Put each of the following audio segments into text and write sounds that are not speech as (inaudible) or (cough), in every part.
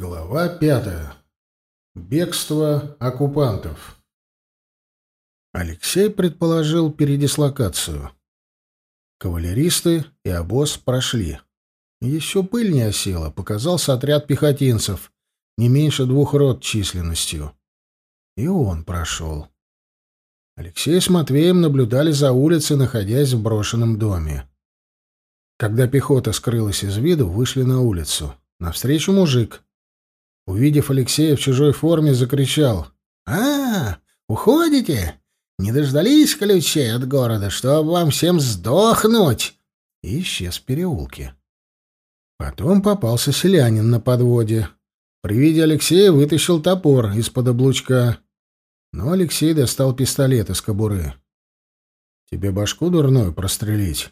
Глава пятая. Бегство оккупантов. Алексей предположил передислокацию. Кавалеристы и обоз прошли. Еще пыль не осела, показался отряд пехотинцев, не меньше двух рот численностью. И он прошел. Алексей с Матвеем наблюдали за улицей, находясь в брошенном доме. Когда пехота скрылась из виду, вышли на улицу. Навстречу мужик — Увидев Алексея в чужой форме, закричал. «А, уходите? Не дождались ключей от города, чтобы вам всем сдохнуть!» И исчез в переулке. Потом попался селянин на подводе. При виде Алексея вытащил топор из-под облучка. Но Алексей достал пистолет из кобуры. «Тебе башку дурную прострелить?»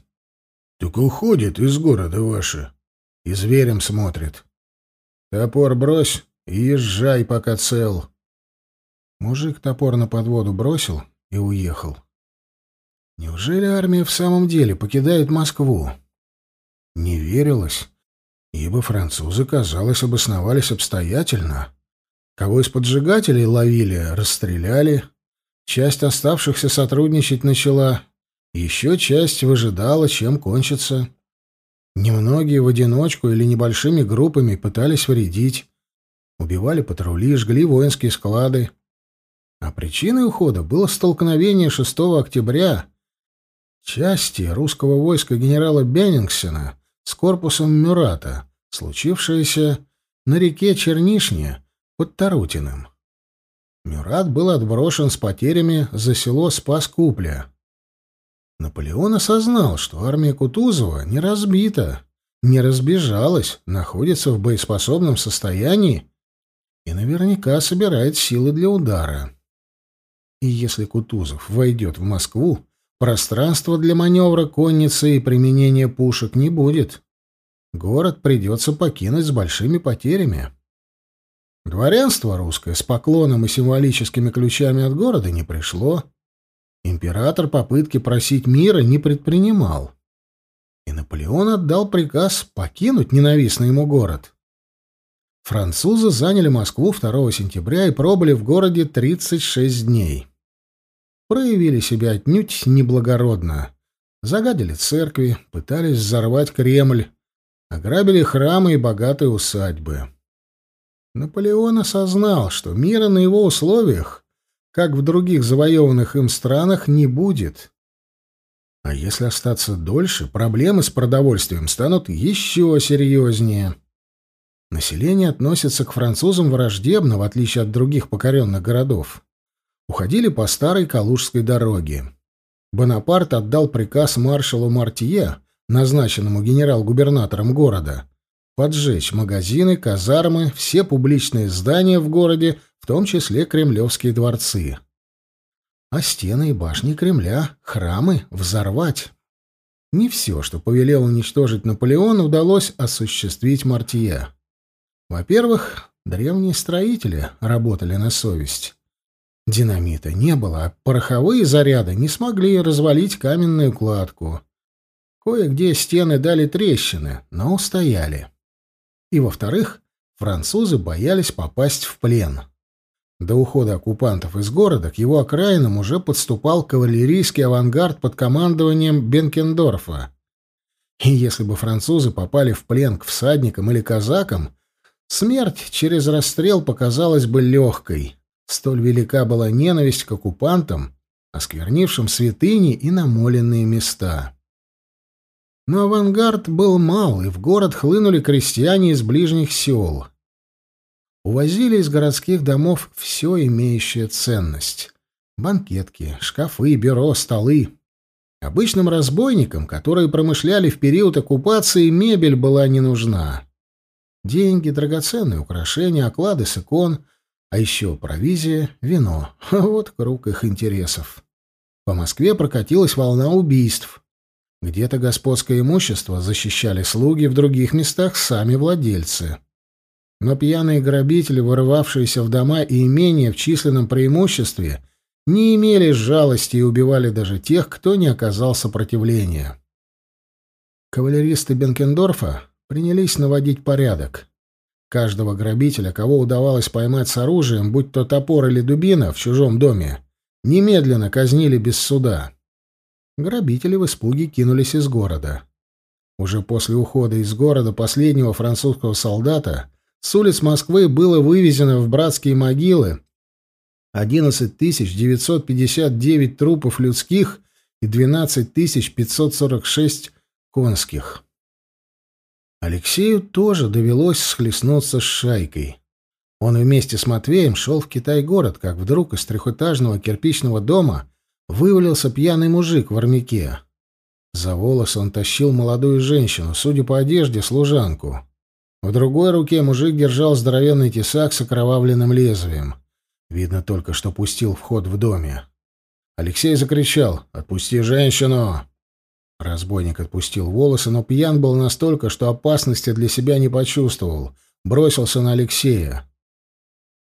«Так уходит из города ваши». «И зверем смотрит». «Топор брось езжай, пока цел». Мужик топор на подводу бросил и уехал. Неужели армия в самом деле покидает Москву? Не верилось, ибо французы, казалось, обосновались обстоятельно. Кого из поджигателей ловили, расстреляли. Часть оставшихся сотрудничать начала. Еще часть выжидала, чем кончится. Немногие в одиночку или небольшими группами пытались вредить. Убивали патрули, жгли воинские склады. А причиной ухода было столкновение 6 октября части русского войска генерала Беннингсена с корпусом Мюрата, случившееся на реке Чернишне под Тарутиным. Мюрат был отброшен с потерями за село Спас-Купля. Наполеон осознал, что армия Кутузова не разбита, не разбежалась, находится в боеспособном состоянии и наверняка собирает силы для удара. И если Кутузов войдет в Москву, пространства для маневра конницы и применения пушек не будет. Город придется покинуть с большими потерями. Дворянство русское с поклоном и символическими ключами от города не пришло. Император попытки просить мира не предпринимал. И Наполеон отдал приказ покинуть ненавистный ему город. Французы заняли Москву 2 сентября и пробыли в городе 36 дней. Проявили себя отнюдь неблагородно. Загадили церкви, пытались взорвать Кремль, ограбили храмы и богатые усадьбы. Наполеон осознал, что мира на его условиях как в других завоеванных им странах, не будет. А если остаться дольше, проблемы с продовольствием станут еще серьезнее. Население относится к французам враждебно, в отличие от других покоренных городов. Уходили по старой Калужской дороге. Бонапарт отдал приказ маршалу Мартье, назначенному генерал-губернатором города, поджечь магазины, казармы, все публичные здания в городе, в том числе кремлевские дворцы. А стены и башни Кремля, храмы взорвать. Не все, что повелел уничтожить Наполеон, удалось осуществить Мартия. Во-первых, древние строители работали на совесть. Динамита не было, а пороховые заряды не смогли развалить каменную кладку. Кое-где стены дали трещины, но устояли. И, во-вторых, французы боялись попасть в плен. До ухода оккупантов из города к его окраинам уже подступал кавалерийский авангард под командованием Бенкендорфа. И если бы французы попали в плен к всадникам или казакам, смерть через расстрел показалась бы легкой. Столь велика была ненависть к оккупантам, осквернившим святыни и намоленные места. Но авангард был мал, и в город хлынули крестьяне из ближних сел. Увозили из городских домов все имеющее ценность. Банкетки, шкафы, бюро, столы. Обычным разбойникам, которые промышляли в период оккупации, мебель была не нужна. Деньги, драгоценные украшения, оклады с икон, а еще провизия, вино. (laughs) Вот круг их интересов. По Москве прокатилась волна убийств. Где-то господское имущество защищали слуги, в других местах сами владельцы. Но пьяные грабители, вырывавшиеся в дома и имения в численном преимуществе, не имели жалости и убивали даже тех, кто не оказал сопротивления. Кавалеристы Бенкендорфа принялись наводить порядок. Каждого грабителя, кого удавалось поймать с оружием, будь то топор или дубина, в чужом доме, немедленно казнили без суда. Грабители в испуге кинулись из города. Уже после ухода из города последнего французского солдата с улиц Москвы было вывезено в братские могилы 11 959 трупов людских и 12 546 конских. Алексею тоже довелось схлестнуться с шайкой. Он вместе с Матвеем шел в Китай-город, как вдруг из трехэтажного кирпичного дома вывалился пьяный мужик в армяке. За волосы он тащил молодую женщину, судя по одежде, служанку. В другой руке мужик держал здоровенный тесак с окровавленным лезвием. Видно только, что пустил вход в доме. Алексей закричал «Отпусти женщину!». Разбойник отпустил волосы, но пьян был настолько, что опасности для себя не почувствовал. Бросился на Алексея.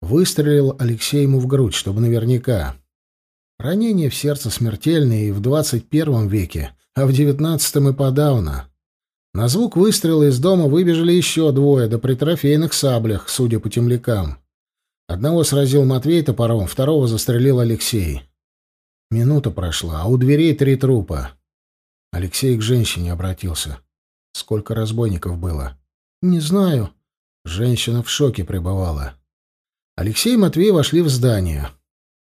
Выстрелил Алексей ему в грудь, чтобы наверняка. Ранение в сердце смертельное и в двадцать первом веке, а в девятнадцатом и подавно. На звук выстрела из дома выбежали еще двое, да при трофейных саблях, судя по темлякам. Одного сразил Матвей топором, второго застрелил Алексей. Минута прошла, а у дверей три трупа. Алексей к женщине обратился. Сколько разбойников было? Не знаю. Женщина в шоке пребывала. Алексей и Матвей вошли в здание.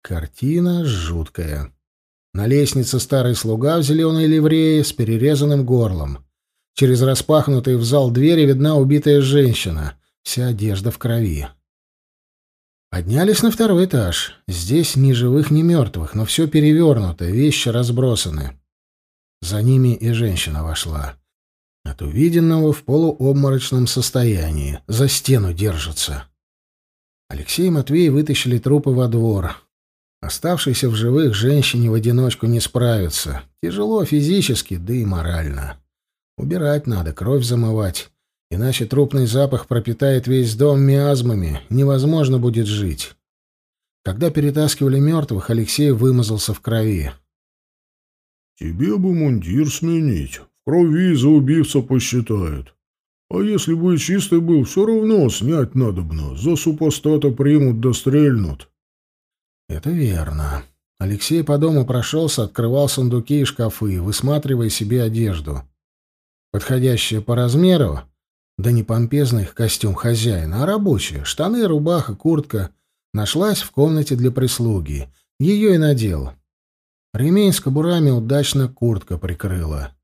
Картина жуткая. На лестнице старый слуга в зеленой ливрее с перерезанным горлом. Через распахнутые в зал двери видна убитая женщина. Вся одежда в крови. Поднялись на второй этаж. Здесь ни живых, ни мертвых, но все перевернуто, вещи разбросаны. За ними и женщина вошла. От увиденного в полуобморочном состоянии. За стену держится. Алексей и Матвей вытащили трупы во двор. Оставшейся в живых женщине в одиночку не справиться. Тяжело физически, да и морально. Убирать надо, кровь замывать. Иначе трупный запах пропитает весь дом миазмами, невозможно будет жить. Когда перетаскивали мертвых, Алексей вымазался в крови. «Тебе бы мундир сменить. В крови за убивца посчитают. А если бы чистый был, все равно снять надобно. За супостата примут да стрельнут». «Это верно». Алексей по дому прошелся, открывал сундуки и шкафы, высматривая себе одежду. Подходящая по размеру, да не помпезный костюм хозяина, а рабочая. Штаны, рубаха, куртка. Нашлась в комнате для прислуги. Ее и надел. Ремень с кобурами удачно куртка прикрыла.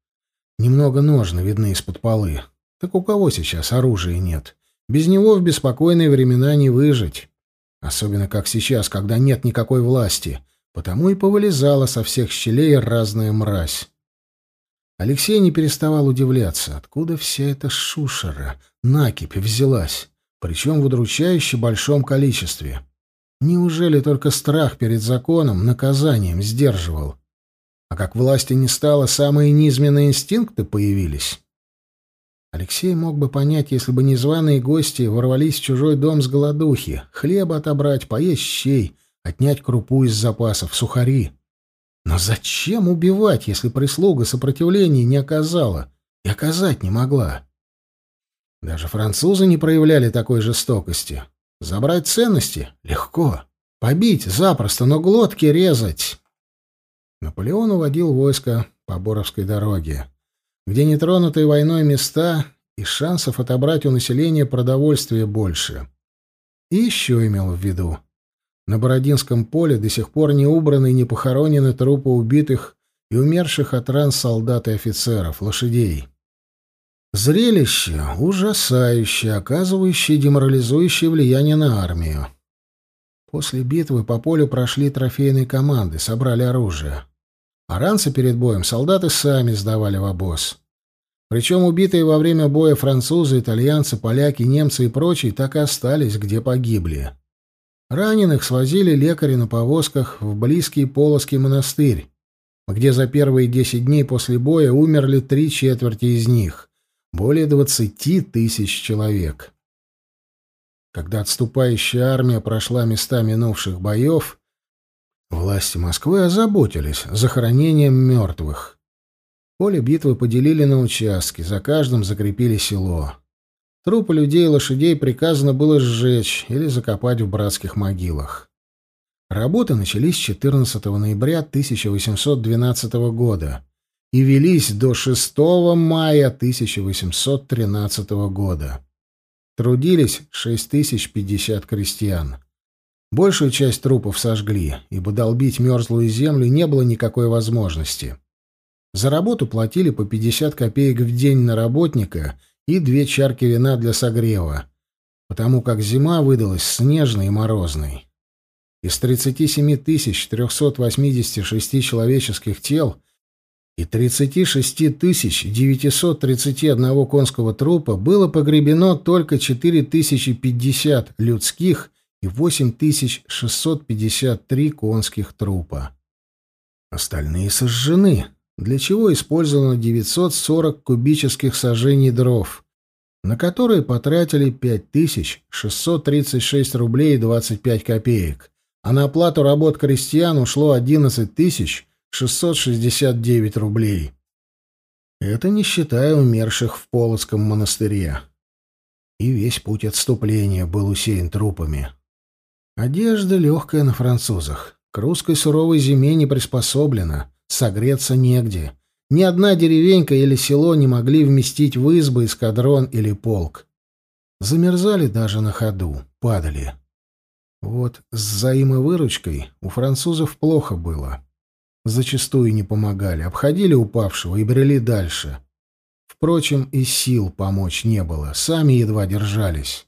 Немного ножны видны из-под полы. Так у кого сейчас оружия нет? Без него в беспокойные времена не выжить. Особенно как сейчас, когда нет никакой власти. Потому и повылезала со всех щелей разная мразь. Алексей не переставал удивляться, откуда вся эта шушера, накипь взялась, причем в удручающе большом количестве. Неужели только страх перед законом, наказанием сдерживал? А как власти не стало, самые низменные инстинкты появились? Алексей мог бы понять, если бы незваные гости ворвались в чужой дом с голодухи, хлеба отобрать, поесть щей, отнять крупу из запасов, сухари. Но зачем убивать, если прислуга сопротивления не оказала и оказать не могла? Даже французы не проявляли такой жестокости. Забрать ценности — легко. Побить — запросто, но глотки резать. Наполеон уводил войско по Боровской дороге, где нетронутые войной места и шансов отобрать у населения продовольствие больше. И еще имел в виду на Бородинском поле до сих пор не убраны и не похоронены трупы убитых и умерших от ран солдат и офицеров, лошадей. Зрелище ужасающее, оказывающее деморализующее влияние на армию. После битвы по полю прошли трофейные команды, собрали оружие. А ранцы перед боем солдаты сами сдавали в обоз. Причем убитые во время боя французы, итальянцы, поляки, немцы и прочие так и остались, где погибли. Раненых свозили лекари на повозках в близкий Полоский монастырь, где за первые десять дней после боя умерли три четверти из них, более двадцати тысяч человек. Когда отступающая армия прошла места минувших боев, власти Москвы озаботились захоронением мертвых. Поле битвы поделили на участки, за каждым закрепили село. Трупы людей и лошадей приказано было сжечь или закопать в братских могилах. Работы начались 14 ноября 1812 года и велись до 6 мая 1813 года. Трудились 6050 крестьян. Большую часть трупов сожгли, ибо долбить мерзлую землю не было никакой возможности. За работу платили по 50 копеек в день на работника и две чарки вина для согрева, потому как зима выдалась снежной и морозной. Из 37 386 человеческих тел и 36 931 конского трупа было погребено только 4050 людских и 8653 конских трупа. Остальные сожжены, для чего использовано 940 кубических сажений дров, на которые потратили 5636 рублей и 25 копеек, а на оплату работ крестьян ушло 11 669 рублей. Это не считая умерших в Полоцком монастыре. И весь путь отступления был усеян трупами. Одежда легкая на французах. К русской суровой зиме не приспособлена, согреться негде. Ни одна деревенька или село не могли вместить в избы эскадрон или полк. Замерзали даже на ходу, падали. Вот с взаимовыручкой у французов плохо было. Зачастую не помогали, обходили упавшего и брели дальше. Впрочем, и сил помочь не было, сами едва держались.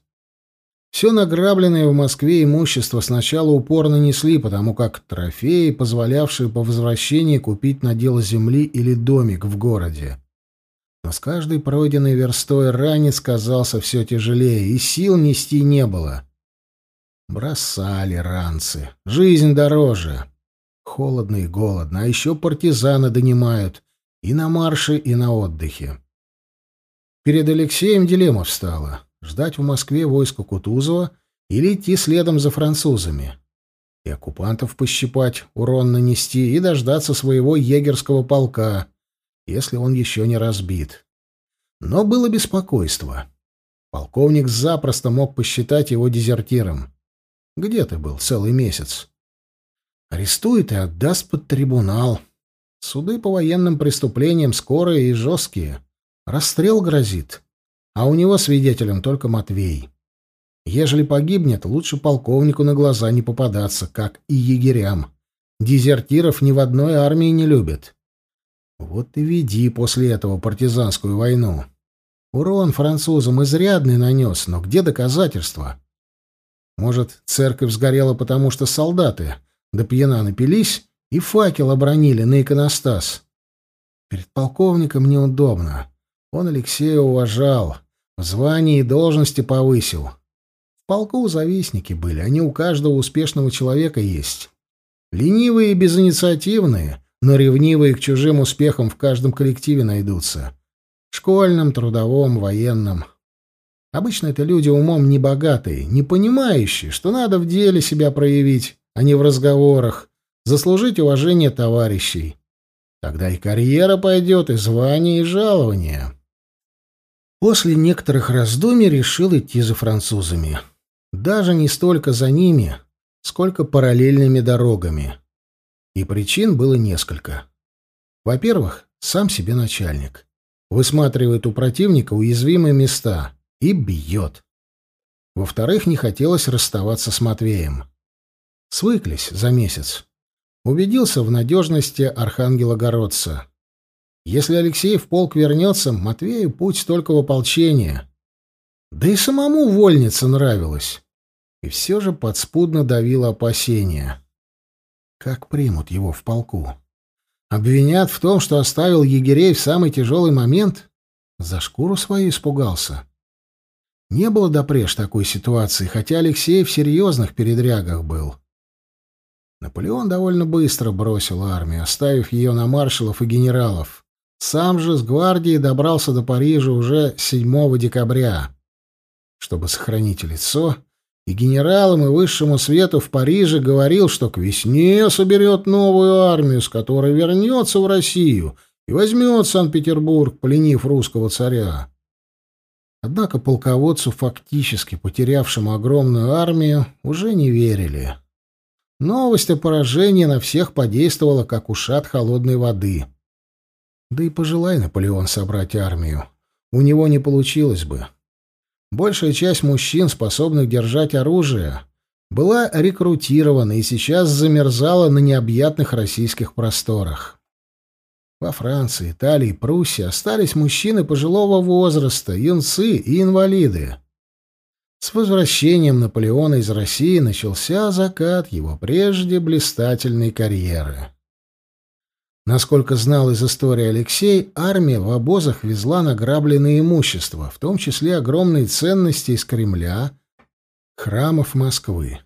Все награбленное в Москве имущество сначала упорно несли, потому как трофеи, позволявшие по возвращении купить на дело земли или домик в городе. Но с каждой пройденной верстой ранец казался все тяжелее, и сил нести не было. Бросали ранцы. Жизнь дороже. Холодно и голодно, а еще партизаны донимают. И на марше, и на отдыхе. Перед Алексеем дилемма встала ждать в Москве войско Кутузова или идти следом за французами. И оккупантов пощипать, урон нанести и дождаться своего егерского полка, если он еще не разбит. Но было беспокойство. Полковник запросто мог посчитать его дезертиром. Где ты был целый месяц? Арестует и отдаст под трибунал. Суды по военным преступлениям скорые и жесткие. Расстрел грозит а у него свидетелем только Матвей. Ежели погибнет, лучше полковнику на глаза не попадаться, как и егерям. Дезертиров ни в одной армии не любят. Вот и веди после этого партизанскую войну. Урон французам изрядный нанес, но где доказательства? Может, церковь сгорела потому, что солдаты до пьяна напились и факел обронили на иконостас? Перед полковником неудобно. Он Алексея уважал, в звании и должности повысил. В полку завистники были, они у каждого успешного человека есть. Ленивые и безинициативные, но ревнивые к чужим успехам в каждом коллективе найдутся. Школьном, трудовом, военном. Обычно это люди умом небогатые, не понимающие, что надо в деле себя проявить, а не в разговорах, заслужить уважение товарищей. Тогда и карьера пойдет, и звание, и жалование. После некоторых раздумий решил идти за французами. Даже не столько за ними, сколько параллельными дорогами. И причин было несколько. Во-первых, сам себе начальник. Высматривает у противника уязвимые места и бьет. Во-вторых, не хотелось расставаться с Матвеем. Свыклись за месяц. Убедился в надежности архангела-городца. Если Алексей в полк вернется, Матвею путь только в ополчение. Да и самому вольница нравилась. И все же подспудно давило опасения. Как примут его в полку? Обвинят в том, что оставил егерей в самый тяжелый момент? За шкуру свою испугался. Не было допреж такой ситуации, хотя Алексей в серьезных передрягах был. Наполеон довольно быстро бросил армию, оставив ее на маршалов и генералов. Сам же с гвардией добрался до Парижа уже 7 декабря. Чтобы сохранить лицо, и генералам, и высшему свету в Париже говорил, что к весне соберет новую армию, с которой вернется в Россию и возьмет Санкт-Петербург, пленив русского царя. Однако полководцу, фактически потерявшему огромную армию, уже не верили. Новость о поражении на всех подействовала, как ушат холодной воды. Да и пожелай Наполеон собрать армию. У него не получилось бы. Большая часть мужчин, способных держать оружие, была рекрутирована и сейчас замерзала на необъятных российских просторах. Во Франции, Италии, Пруссии остались мужчины пожилого возраста, юнцы и инвалиды. С возвращением Наполеона из России начался закат его прежде блистательной карьеры. Насколько знал из истории Алексей, армия в обозах везла награбленное имущество, в том числе огромные ценности из Кремля, храмов Москвы.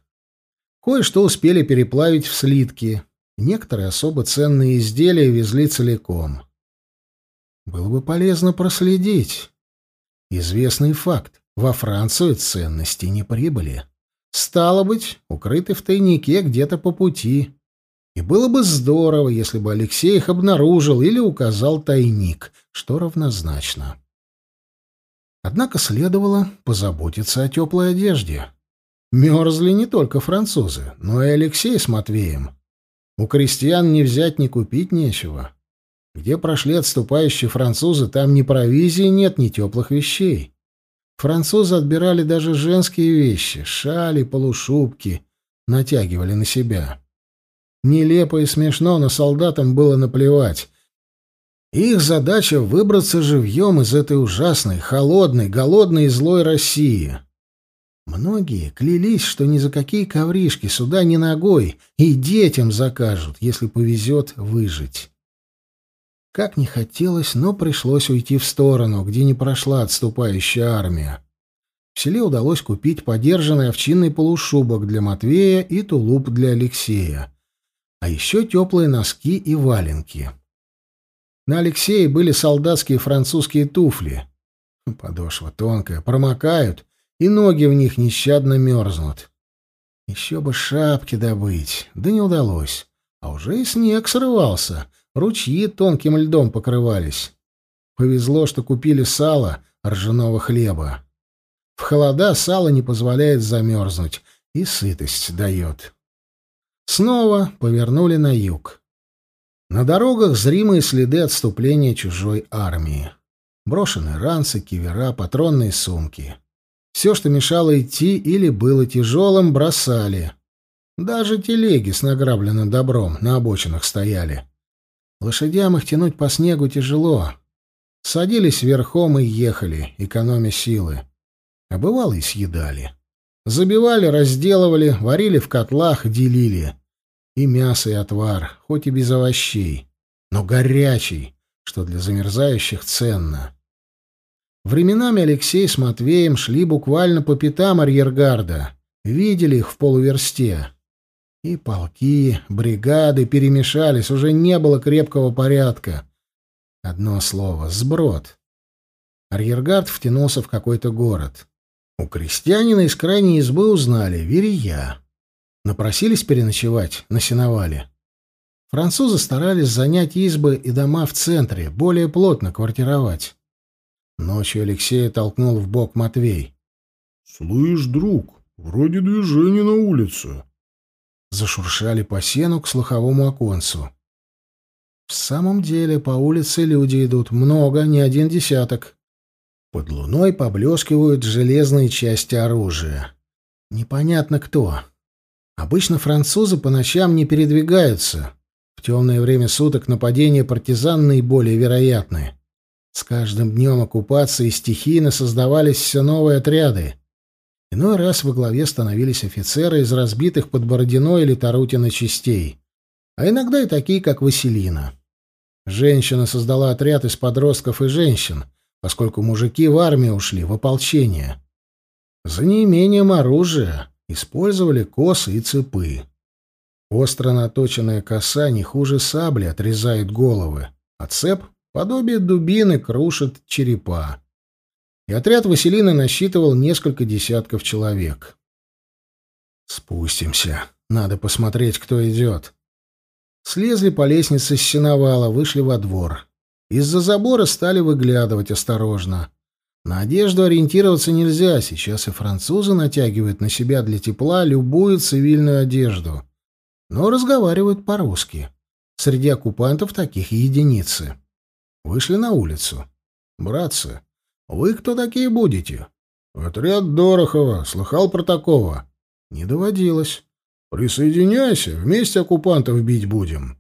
Кое-что успели переплавить в слитки, некоторые особо ценные изделия везли целиком. Было бы полезно проследить. Известный факт. Во Францию ценности не прибыли. Стало быть, укрыты в тайнике где-то по пути. И было бы здорово, если бы Алексей их обнаружил или указал тайник, что равнозначно. Однако следовало позаботиться о теплой одежде. Мерзли не только французы, но и Алексей с Матвеем. У крестьян не взять, ни купить нечего. Где прошли отступающие французы, там ни провизии нет, ни теплых вещей. Французы отбирали даже женские вещи, шали, полушубки, натягивали на себя. Нелепо и смешно, но солдатам было наплевать. Их задача — выбраться живьем из этой ужасной, холодной, голодной и злой России. Многие клялись, что ни за какие ковришки сюда ни ногой, и детям закажут, если повезет выжить. Как не хотелось, но пришлось уйти в сторону, где не прошла отступающая армия. В селе удалось купить подержанный овчинный полушубок для Матвея и тулуп для Алексея, а еще теплые носки и валенки. На Алексее были солдатские французские туфли. Подошва тонкая, промокают, и ноги в них нещадно мерзнут. Еще бы шапки добыть, да не удалось. А уже и снег срывался — Ручьи тонким льдом покрывались. Повезло, что купили сало, ржаного хлеба. В холода сало не позволяет замерзнуть и сытость дает. Снова повернули на юг. На дорогах зримые следы отступления чужой армии. Брошенные ранцы, кивера, патронные сумки. Все, что мешало идти или было тяжелым, бросали. Даже телеги с награбленным добром на обочинах стояли. Лошадям их тянуть по снегу тяжело. Садились верхом и ехали, экономя силы. А бывало и съедали. Забивали, разделывали, варили в котлах, делили. И мясо, и отвар, хоть и без овощей, но горячий, что для замерзающих ценно. Временами Алексей с Матвеем шли буквально по пятам арьергарда, видели их в полуверсте. И полки, бригады перемешались, уже не было крепкого порядка. Одно слово — сброд. Арьергард втянулся в какой-то город. У крестьянина из крайней избы узнали — Верия. Напросились переночевать на сеновале. Французы старались занять избы и дома в центре, более плотно квартировать. Ночью Алексея толкнул в бок Матвей. — Слышь, друг, вроде движение на улице зашуршали по сену к слуховому оконцу. В самом деле по улице люди идут, много, не один десяток. Под луной поблескивают железные части оружия. Непонятно кто. Обычно французы по ночам не передвигаются. В темное время суток нападения партизан наиболее вероятны. С каждым днем оккупации стихийно создавались все новые отряды. Иной раз во главе становились офицеры из разбитых под Бородино или Тарутино частей, а иногда и такие, как Василина. Женщина создала отряд из подростков и женщин, поскольку мужики в армию ушли, в ополчение. За неимением оружия использовали косы и цепы. Остро наточенная коса не хуже сабли отрезает головы, а цеп, подобие дубины, крушит черепа и отряд Василины насчитывал несколько десятков человек. «Спустимся. Надо посмотреть, кто идет». Слезли по лестнице с сеновала, вышли во двор. Из-за забора стали выглядывать осторожно. На одежду ориентироваться нельзя, сейчас и французы натягивают на себя для тепла любую цивильную одежду, но разговаривают по-русски. Среди оккупантов таких единицы. Вышли на улицу. «Братцы, вы кто такие будете?» «Отряд Дорохова. Слыхал про такого?» «Не доводилось». «Присоединяйся, вместе оккупантов бить будем».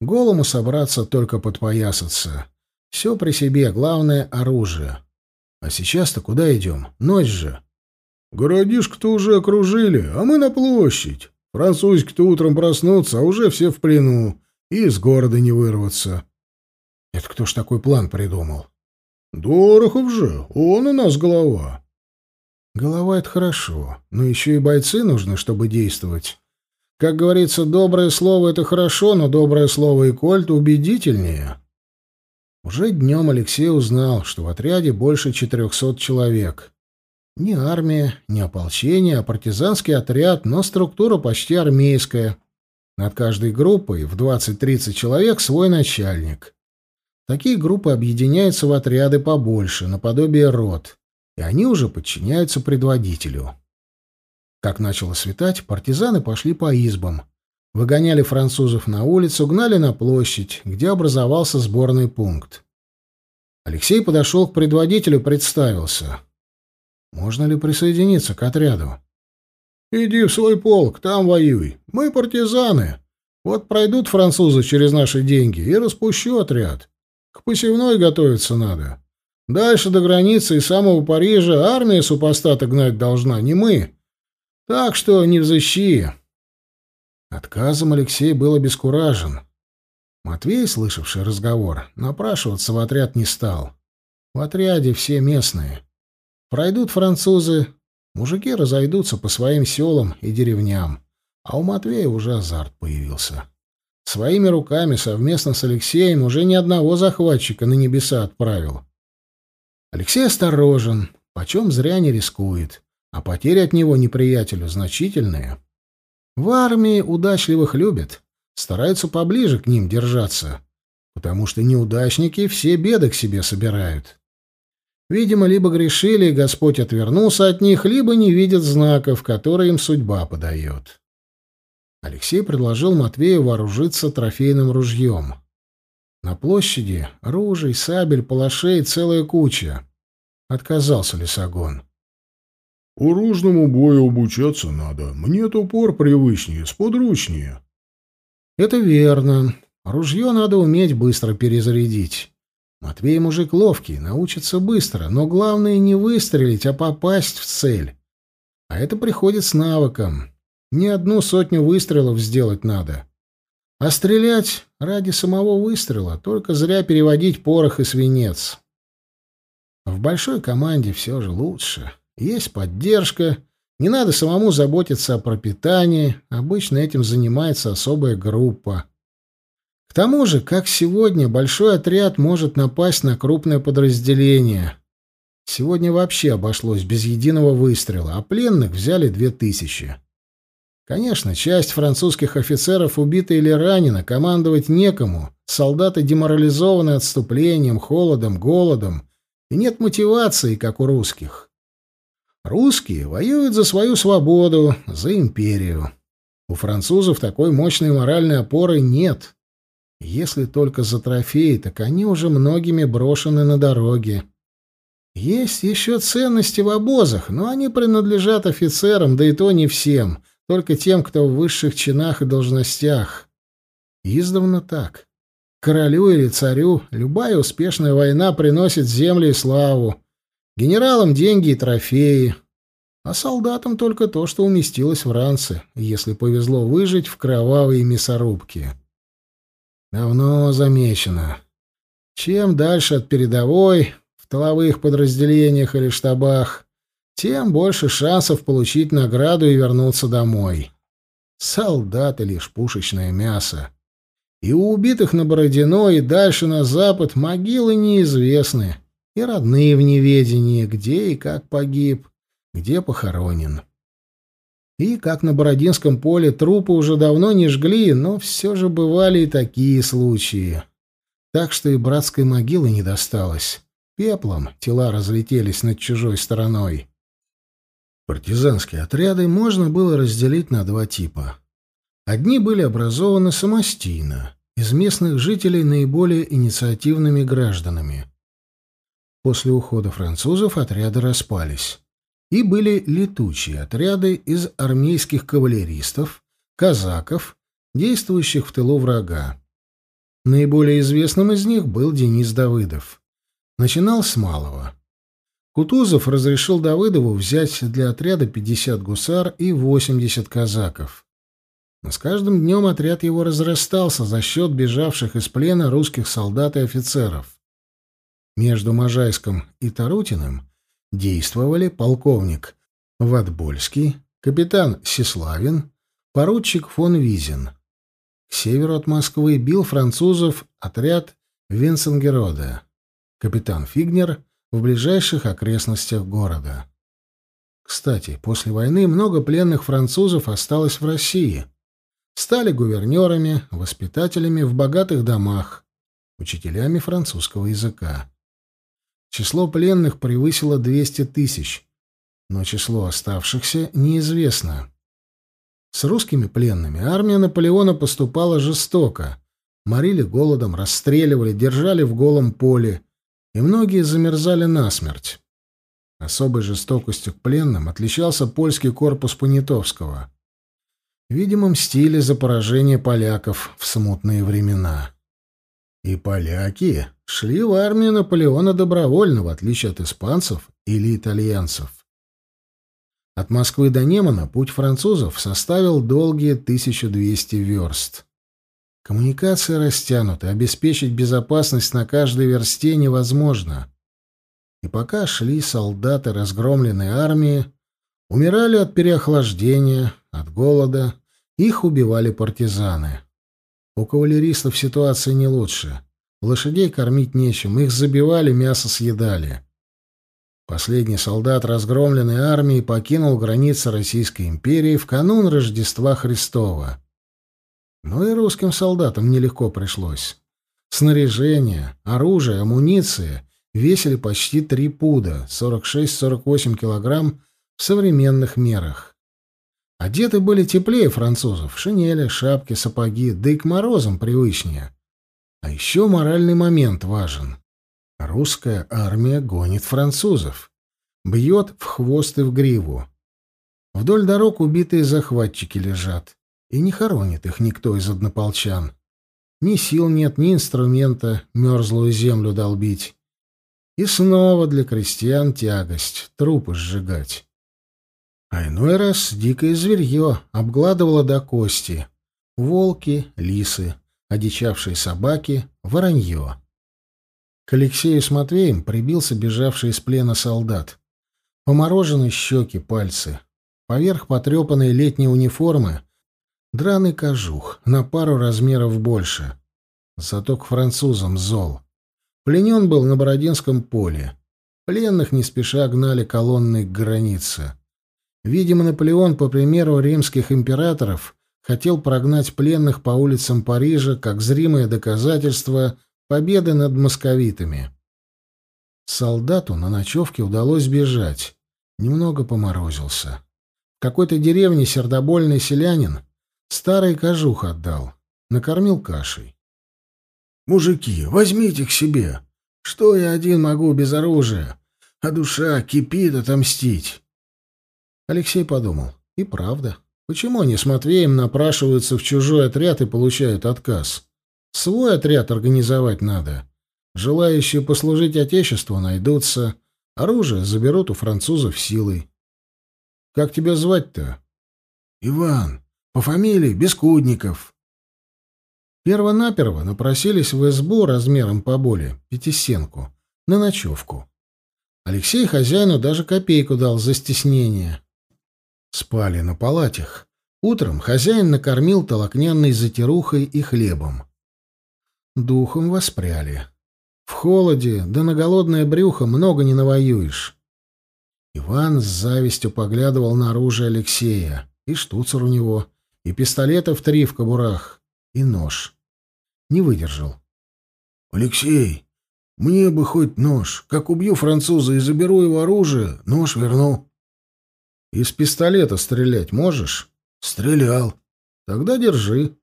Голому собраться только подпоясаться. Все при себе, главное — оружие. А сейчас-то куда идем? Ночь же. Городишко-то уже окружили, а мы на площадь. Французики-то утром проснутся, а уже все в плену. И из города не вырваться. Это кто ж такой план придумал? Дорохов же, он у нас голова. Голова — это хорошо, но еще и бойцы нужны, чтобы действовать. Как говорится, доброе слово — это хорошо, но доброе слово и кольт убедительнее. Уже днем Алексей узнал, что в отряде больше 400 человек. Не армия, не ополчение, а партизанский отряд, но структура почти армейская. Над каждой группой в 20-30 человек свой начальник. Такие группы объединяются в отряды побольше, наподобие рот, и они уже подчиняются предводителю. Как начало светать, партизаны пошли по избам, Выгоняли французов на улицу, гнали на площадь, где образовался сборный пункт. Алексей подошел к предводителю, представился. «Можно ли присоединиться к отряду?» «Иди в свой полк, там воюй. Мы партизаны. Вот пройдут французы через наши деньги и распущу отряд. К посевной готовиться надо. Дальше до границы и самого Парижа армия супостата гнать должна, не мы. Так что не взыщи». Отказом Алексей был обескуражен. Матвей, слышавший разговор, напрашиваться в отряд не стал. В отряде все местные. Пройдут французы, мужики разойдутся по своим селам и деревням, а у Матвея уже азарт появился. Своими руками совместно с Алексеем уже ни одного захватчика на небеса отправил. Алексей осторожен, почем зря не рискует, а потери от него неприятелю значительные. В армии удачливых любят, стараются поближе к ним держаться, потому что неудачники все беды к себе собирают. Видимо, либо грешили, и Господь отвернулся от них, либо не видят знаков, которые им судьба подает. Алексей предложил Матвею вооружиться трофейным ружьем. На площади ружей, сабель, палашей целая куча. Отказался Лисогон. Оружному бою обучаться надо. Мне топор привычнее, сподручнее. Это верно. Ружье надо уметь быстро перезарядить. Матвей мужик ловкий, научится быстро, но главное не выстрелить, а попасть в цель. А это приходит с навыком. Не одну сотню выстрелов сделать надо. А стрелять ради самого выстрела, только зря переводить порох и свинец. В большой команде все же лучше. Есть поддержка, не надо самому заботиться о пропитании, обычно этим занимается особая группа. К тому же, как сегодня, большой отряд может напасть на крупное подразделение. Сегодня вообще обошлось без единого выстрела, а пленных взяли две тысячи. Конечно, часть французских офицеров убита или ранена, командовать некому, солдаты деморализованы отступлением, холодом, голодом, и нет мотивации, как у русских. Русские воюют за свою свободу, за империю. У французов такой мощной моральной опоры нет. Если только за трофеи, так они уже многими брошены на дороге. Есть еще ценности в обозах, но они принадлежат офицерам, да и то не всем, только тем, кто в высших чинах и должностях. Издавна так. Королю или царю любая успешная война приносит земли и славу, Генералам деньги и трофеи, а солдатам только то, что уместилось в ранце, если повезло выжить в кровавой мясорубке. Давно замечено. Чем дальше от передовой, в тыловых подразделениях или штабах, тем больше шансов получить награду и вернуться домой. Солдаты — лишь пушечное мясо. И у убитых на Бородино и дальше на запад могилы неизвестны и родные в неведении, где и как погиб, где похоронен. И, как на Бородинском поле, трупы уже давно не жгли, но все же бывали и такие случаи. Так что и братской могилы не досталось. Пеплом тела разлетелись над чужой стороной. Партизанские отряды можно было разделить на два типа. Одни были образованы самостийно, из местных жителей наиболее инициативными гражданами. После ухода французов отряды распались. И были летучие отряды из армейских кавалеристов, казаков, действующих в тылу врага. Наиболее известным из них был Денис Давыдов. Начинал с малого. Кутузов разрешил Давыдову взять для отряда 50 гусар и 80 казаков. Но с каждым днем отряд его разрастался за счет бежавших из плена русских солдат и офицеров. Между Можайском и Тарутиным действовали полковник Ватбольский, капитан Сеславин, поручик фон Визин. К северу от Москвы бил французов отряд Винсенгерода, капитан Фигнер в ближайших окрестностях города. Кстати, после войны много пленных французов осталось в России. Стали гувернерами, воспитателями в богатых домах, учителями французского языка. Число пленных превысило 200 тысяч, но число оставшихся неизвестно. С русскими пленными армия Наполеона поступала жестоко. Морили голодом, расстреливали, держали в голом поле, и многие замерзали насмерть. Особой жестокостью к пленным отличался польский корпус Понятовского. Видимо, мстили за поражение поляков в смутные времена. И поляки шли в армию Наполеона добровольно, в отличие от испанцев или итальянцев. От Москвы до Немана путь французов составил долгие 1200 верст. Коммуникации растянуты, обеспечить безопасность на каждой версте невозможно. И пока шли солдаты разгромленной армии, умирали от переохлаждения, от голода, их убивали партизаны. У кавалеристов ситуация не лучше. Лошадей кормить нечем, их забивали, мясо съедали. Последний солдат разгромленной армии покинул границы Российской империи в канун Рождества Христова. Но и русским солдатам нелегко пришлось. Снаряжение, оружие, амуниция весили почти три пуда, 46-48 килограмм в современных мерах. Одеты были теплее французов, шинели, шапки, сапоги, да и к морозам привычнее. А еще моральный момент важен. Русская армия гонит французов. Бьет в хвост и в гриву. Вдоль дорог убитые захватчики лежат. И не хоронит их никто из однополчан. Ни сил нет, ни инструмента мерзлую землю долбить. И снова для крестьян тягость — трупы сжигать. А иной раз дикое зверье обгладывало до кости. Волки, лисы, одичавшие собаки, воронье. К Алексею с Матвеем прибился бежавший из плена солдат. Поморожены щеки, пальцы. Поверх потрепанной летней униформы драный кожух, на пару размеров больше. Зато к французам зол. Пленен был на Бородинском поле. Пленных не спеша гнали колонны к границе. Видимо, Наполеон, по примеру римских императоров, хотел прогнать пленных по улицам Парижа как зримое доказательство победы над московитами. Солдату на ночевке удалось бежать. Немного поморозился. В какой-то деревне сердобольный селянин старый кожух отдал, накормил кашей. «Мужики, возьмите к себе. Что я один могу без оружия? А душа кипит отомстить». Алексей подумал. И правда. Почему они с Матвеем напрашиваются в чужой отряд и получают отказ? Свой отряд организовать надо. Желающие послужить Отечеству найдутся. Оружие заберут у французов силой. Как тебя звать-то? Иван. По фамилии Бескудников. Первонаперво напросились в СБУ размером поболее, пятисенку, на ночевку. Алексей хозяину даже копейку дал за стеснение. Спали на палатях. Утром хозяин накормил толокнянной затирухой и хлебом духом воспряли. В холоде, да на голодное брюхо много не навоюешь. Иван с завистью поглядывал на оружие Алексея. И штуцер у него, и пистолетов три в кобурах, и нож. Не выдержал. — Алексей, Мне бы хоть нож. Как убью француза и заберу его оружие, нож верну. Из пистолета стрелять можешь? Стрелял. Тогда держи.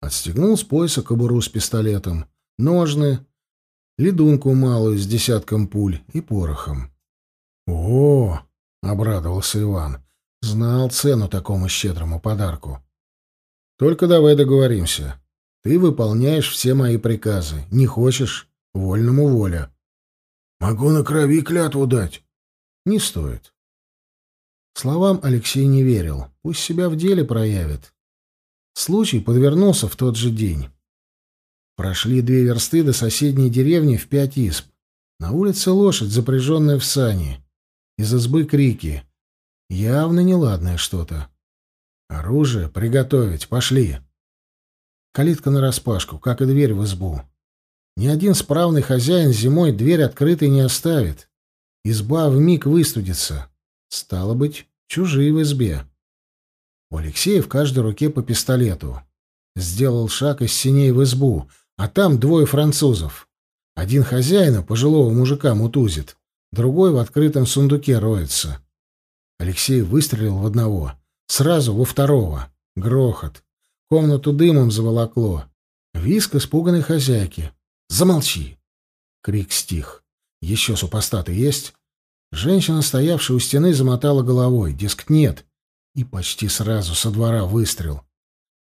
Отстегнул с пояса кобуру с пистолетом, ножны, ледунку малую с десятком пуль и порохом. О, обрадовался Иван. Знал цену такому щедрому подарку. Только давай договоримся. Ты выполняешь все мои приказы. Не хочешь — вольному воля. Могу на крови клятву дать. Не стоит. Словам Алексей не верил. Пусть себя в деле проявит. Случай подвернулся в тот же день. Прошли две версты до соседней деревни в пять исп. На улице лошадь, запряженная в сани. Из избы крики. Явно неладное что-то. Оружие приготовить, пошли. Калитка нараспашку, как и дверь в избу. Ни один справный хозяин зимой дверь открытой не оставит. Изба вмиг выстудится. Стало быть, чужие в избе. У Алексея в каждой руке по пистолету. Сделал шаг из синей в избу, а там двое французов. Один хозяина, пожилого мужика, мутузит, другой в открытом сундуке роется. Алексей выстрелил в одного, сразу во второго. Грохот. Комнату дымом заволокло. Виск испуганной хозяйки. «Замолчи!» Крик стих. «Еще супостаты есть?» Женщина, стоявшая у стены, замотала головой. Дескать, нет и почти сразу со двора выстрел.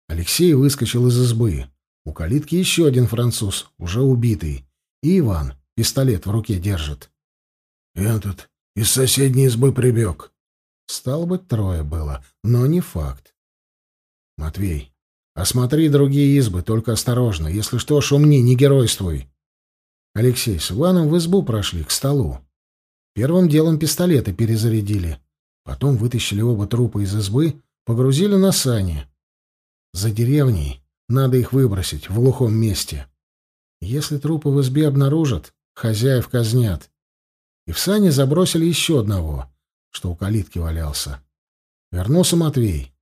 Алексей выскочил из избы. У калитки еще один француз, уже убитый. И Иван пистолет в руке держит. «Этот из соседней избы прибег». Стало быть, трое было, но не факт. «Матвей, осмотри другие избы, только осторожно. Если что, шумни, не геройствуй». Алексей с Иваном в избу прошли, к столу. Первым делом пистолеты перезарядили. Потом вытащили оба трупа из избы, погрузили на сани. За деревней надо их выбросить в глухом месте. Если трупы в избе обнаружат, хозяев казнят. И в сани забросили еще одного, что у калитки валялся. Вернулся Матвей.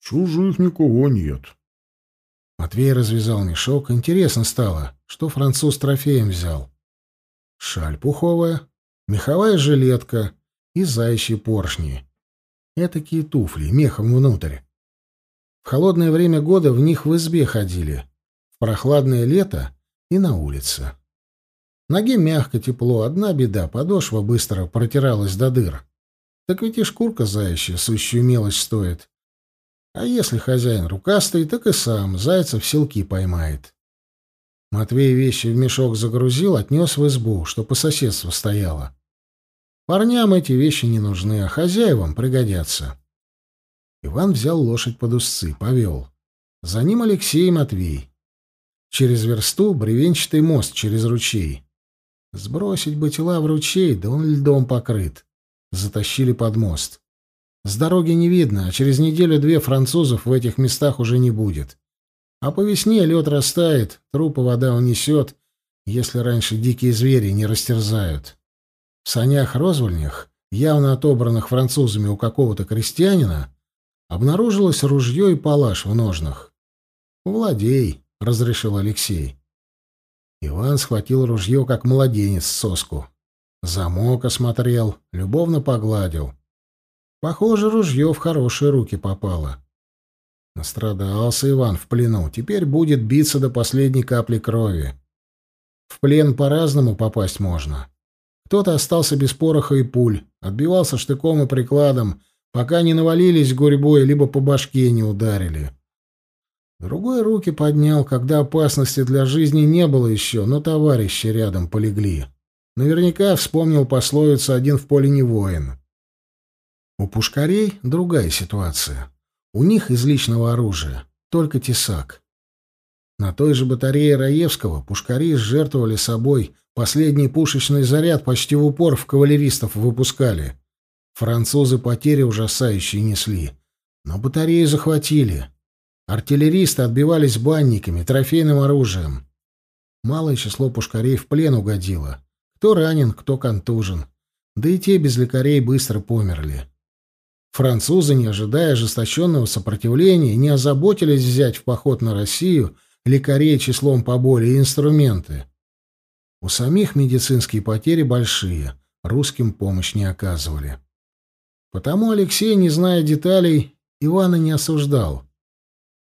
«Чужих никого нет». Матвей развязал мешок. Интересно стало, что француз трофеем взял. Шаль пуховая, меховая жилетка, и заячьи поршни. Этакие туфли, мехом внутрь. В холодное время года в них в избе ходили, в прохладное лето и на улице. Ноге мягко, тепло, одна беда, подошва быстро протиралась до дыр. Так ведь и шкурка заячья сущую мелочь стоит. А если хозяин рукастый, так и сам зайца в селки поймает. Матвей вещи в мешок загрузил, отнес в избу, что по соседству стояла. Парням эти вещи не нужны, а хозяевам пригодятся. Иван взял лошадь под узцы, повел. За ним Алексей и Матвей. Через версту бревенчатый мост через ручей. Сбросить бы тела в ручей, да он льдом покрыт. Затащили под мост. С дороги не видно, а через неделю-две французов в этих местах уже не будет. А по весне лед растает, трупы вода унесет, если раньше дикие звери не растерзают. В санях-розвольнях, явно отобранных французами у какого-то крестьянина, обнаружилось ружье и палаш в ножнах. «Владей», — разрешил Алексей. Иван схватил ружье, как младенец, соску. Замок осмотрел, любовно погладил. Похоже, ружье в хорошие руки попало. Настрадался Иван в плену, теперь будет биться до последней капли крови. В плен по-разному попасть можно. Кто-то остался без пороха и пуль, отбивался штыком и прикладом, пока не навалились гурьбой, либо по башке не ударили. Другой руки поднял, когда опасности для жизни не было еще, но товарищи рядом полегли. Наверняка вспомнил пословицу «один в поле не воин». У пушкарей другая ситуация. У них из личного оружия только тесак. На той же батарее Раевского пушкари жертвовали собой, последний пушечный заряд почти в упор в кавалеристов выпускали. Французы потери ужасающие несли. Но батарею захватили. Артиллеристы отбивались банниками, трофейным оружием. Малое число пушкарей в плен угодило. Кто ранен, кто контужен. Да и те без лекарей быстро померли. Французы, не ожидая ожесточенного сопротивления, не озаботились взять в поход на Россию лекарей числом поболее и инструменты. У самих медицинские потери большие, русским помощь не оказывали. Потому Алексей, не зная деталей, Ивана не осуждал.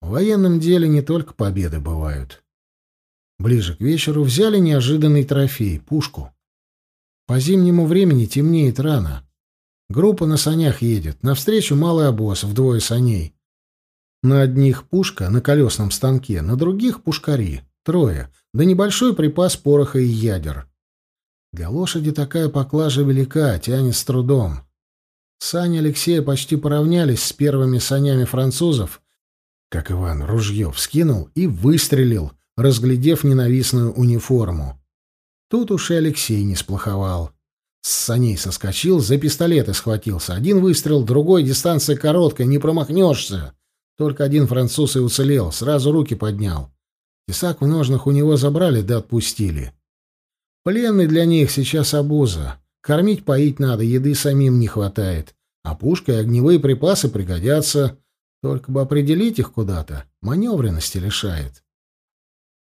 В военном деле не только победы бывают. Ближе к вечеру взяли неожиданный трофей — пушку. По зимнему времени темнеет рано. Группа на санях едет, навстречу малый обоз, вдвое саней. На одних пушка на колесном станке, на других пушкари, трое, да небольшой припас пороха и ядер. Для лошади такая поклажа велика, тянет с трудом. Сани Алексея почти поравнялись с первыми санями французов, как Иван ружье вскинул и выстрелил, разглядев ненавистную униформу. Тут уж и Алексей не сплоховал. С саней соскочил, за пистолеты схватился. Один выстрел, другой, дистанция короткая, не промахнешься. Только один француз и уцелел, сразу руки поднял. Тесак в ножнах у него забрали да отпустили. Пленный для них сейчас обуза. Кормить, поить надо, еды самим не хватает. А пушка и огневые припасы пригодятся. Только бы определить их куда-то. Маневренности лишает.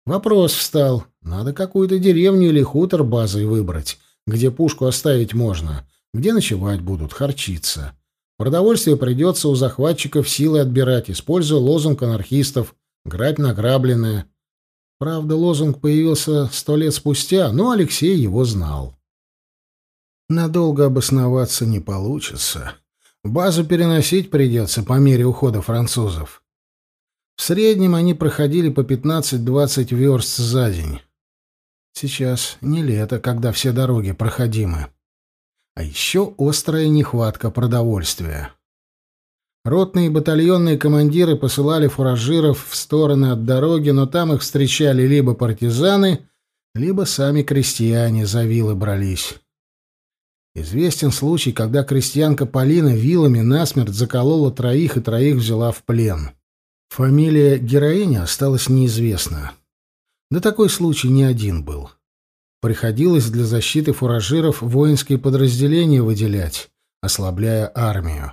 Вопрос встал. Надо какую-то деревню или хутор базой выбрать, где пушку оставить можно, где ночевать будут, харчиться. Продовольствие придется у захватчиков силой отбирать, используя лозунг анархистов «Грабь награбленное». Правда, лозунг появился сто лет спустя, но Алексей его знал. Надолго обосноваться не получится. Базу переносить придется по мере ухода французов. В среднем они проходили по 15-20 верст за день. Сейчас не лето, когда все дороги проходимы. А еще острая нехватка продовольствия. Ротные и батальонные командиры посылали фуражиров в стороны от дороги, но там их встречали либо партизаны, либо сами крестьяне за вилы брались. Известен случай, когда крестьянка Полина вилами насмерть заколола троих и троих взяла в плен. Фамилия героини осталась неизвестна. Да такой случай не один был. Приходилось для защиты фуражиров воинские подразделения выделять, ослабляя армию.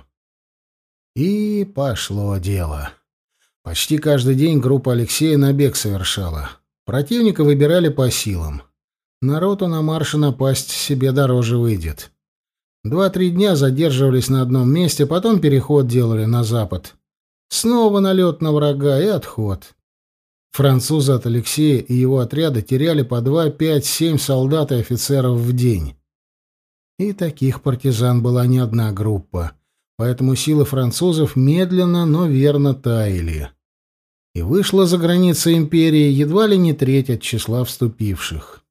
И пошло дело. Почти каждый день группа Алексея набег совершала. Противника выбирали по силам. Народу на марше напасть себе дороже выйдет. Два-три дня задерживались на одном месте, потом переход делали на запад. Снова налет на врага и отход. Французы от Алексея и его отряда теряли по два, пять, семь солдат и офицеров в день. И таких партизан была не одна группа, поэтому силы французов медленно, но верно таяли. И вышла за границы империи едва ли не треть от числа вступивших.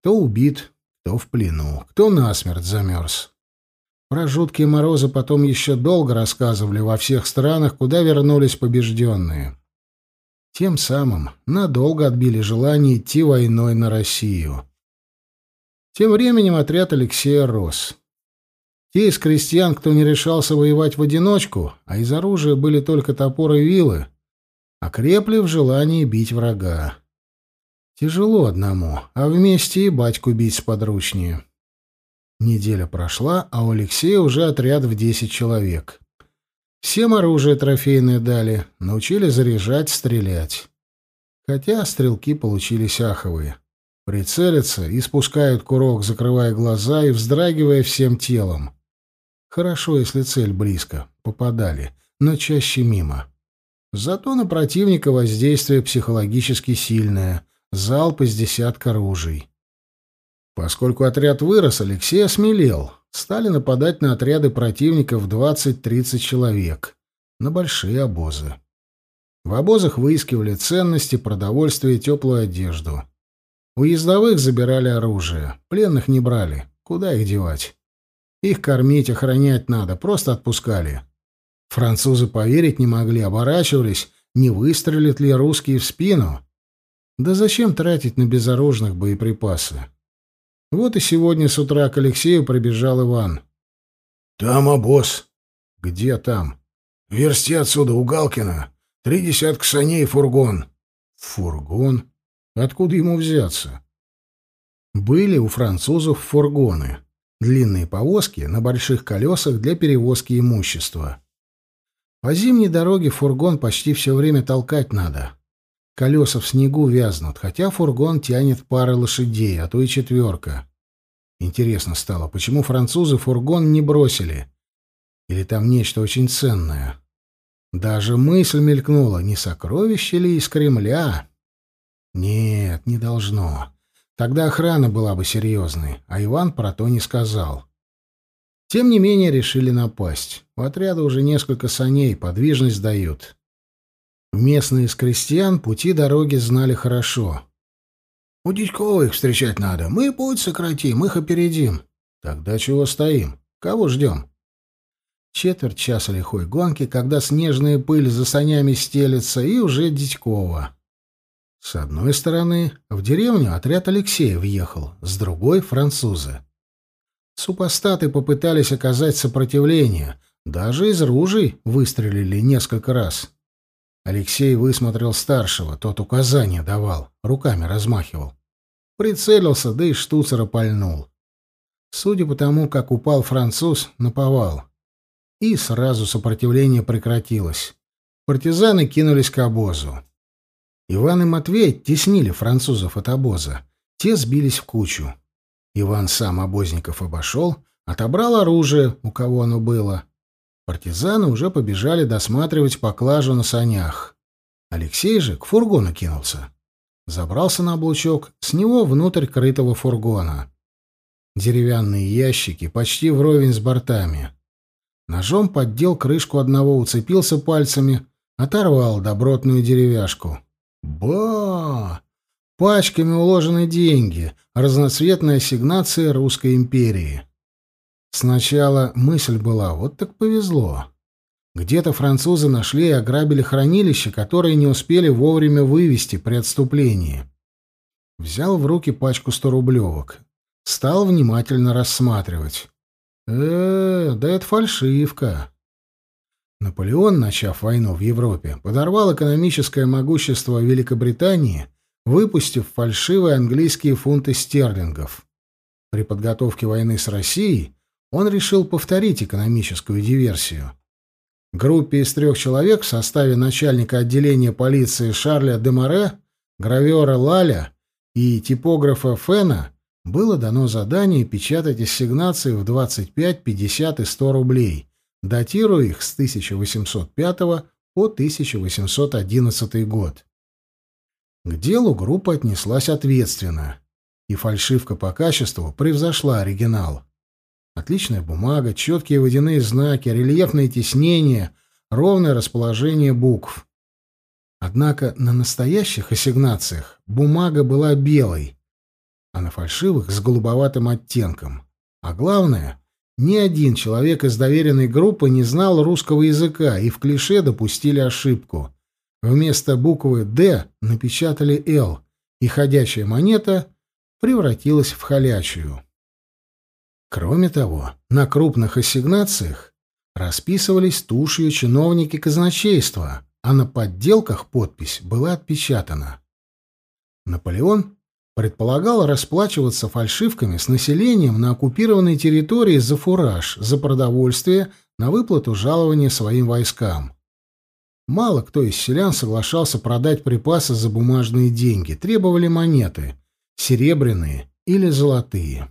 Кто убит, кто в плену, кто насмерть замерз. Про жуткие морозы потом еще долго рассказывали во всех странах, куда вернулись побежденные. Тем самым надолго отбили желание идти войной на Россию. Тем временем отряд Алексея рос. Те из крестьян, кто не решался воевать в одиночку, а из оружия были только топоры и вилы, окрепли в желании бить врага. Тяжело одному, а вместе и батьку бить сподручнее. Неделя прошла, а у Алексея уже отряд в десять человек. Всем оружие трофейное дали, научили заряжать, стрелять. Хотя стрелки получились аховые. Прицелятся и спускают курок, закрывая глаза и вздрагивая всем телом. Хорошо, если цель близко, попадали, но чаще мимо. Зато на противника воздействие психологически сильное, залп из десятка ружей. Поскольку отряд вырос, Алексей осмелел стали нападать на отряды противников 20-30 человек, на большие обозы. В обозах выискивали ценности, продовольствие и теплую одежду. У ездовых забирали оружие, пленных не брали. Куда их девать? Их кормить, охранять надо, просто отпускали. Французы поверить не могли, оборачивались, не выстрелят ли русские в спину. Да зачем тратить на безоружных боеприпасы? Вот и сегодня с утра к Алексею пробежал Иван. «Там обоз». «Где там?» «В версте отсюда, у Галкина. Три десятка саней и фургон». «Фургон? Откуда ему взяться?» Были у французов фургоны. Длинные повозки на больших колесах для перевозки имущества. По зимней дороге фургон почти все время толкать надо. Колеса в снегу вязнут, хотя фургон тянет пары лошадей, а то и четверка. Интересно стало, почему французы фургон не бросили? Или там нечто очень ценное? Даже мысль мелькнула, не сокровище ли из Кремля? Нет, не должно. Тогда охрана была бы серьезной, а Иван про то не сказал. Тем не менее решили напасть. У отряда уже несколько саней, подвижность дают. Местные из крестьян пути дороги знали хорошо. «У Дядькова их встречать надо. Мы путь сократим, их опередим». «Тогда чего стоим? Кого ждем?» Четверть часа лихой гонки, когда снежная пыль за санями стелется, и уже Дядькова. С одной стороны, в деревню отряд Алексея въехал, с другой — французы. Супостаты попытались оказать сопротивление, даже из ружей выстрелили несколько раз. Алексей высмотрел старшего, тот указания давал, руками размахивал. Прицелился, да и штуцера пальнул. Судя по тому, как упал француз, наповал. И сразу сопротивление прекратилось. Партизаны кинулись к обозу. Иван и Матвей теснили французов от обоза. Те сбились в кучу. Иван сам обозников обошел, отобрал оружие, у кого оно было. Партизаны уже побежали досматривать поклажу на санях. Алексей же к фургону кинулся. Забрался на облучок, с него внутрь крытого фургона. Деревянные ящики почти вровень с бортами. Ножом поддел крышку одного, уцепился пальцами, оторвал добротную деревяшку. Ба! Пачками уложены деньги, разноцветная ассигнация Русской империи. Сначала мысль была, вот так повезло. Где-то французы нашли и ограбили хранилище, которое не успели вовремя вывести при отступлении. Взял в руки пачку сторублевок. Стал внимательно рассматривать. э да это фальшивка. Наполеон, начав войну в Европе, подорвал экономическое могущество Великобритании, выпустив фальшивые английские фунты стерлингов. При подготовке войны с Россией он решил повторить экономическую диверсию. Группе из трех человек в составе начальника отделения полиции Шарля Демаре, гравера Лаля и типографа Фена было дано задание печатать ассигнации в 25, 50 и 100 рублей, датируя их с 1805 по 1811 год. К делу группа отнеслась ответственно, и фальшивка по качеству превзошла оригинал. Отличная бумага, четкие водяные знаки, рельефные тиснения, ровное расположение букв. Однако на настоящих ассигнациях бумага была белой, а на фальшивых — с голубоватым оттенком. А главное, ни один человек из доверенной группы не знал русского языка и в клише допустили ошибку. Вместо буквы «Д» напечатали «Л», и ходячая монета превратилась в ходячую. Кроме того, на крупных ассигнациях расписывались тушью чиновники казначейства, а на подделках подпись была отпечатана. Наполеон предполагал расплачиваться фальшивками с населением на оккупированной территории за фураж, за продовольствие, на выплату жалования своим войскам. Мало кто из селян соглашался продать припасы за бумажные деньги, требовали монеты, серебряные или золотые.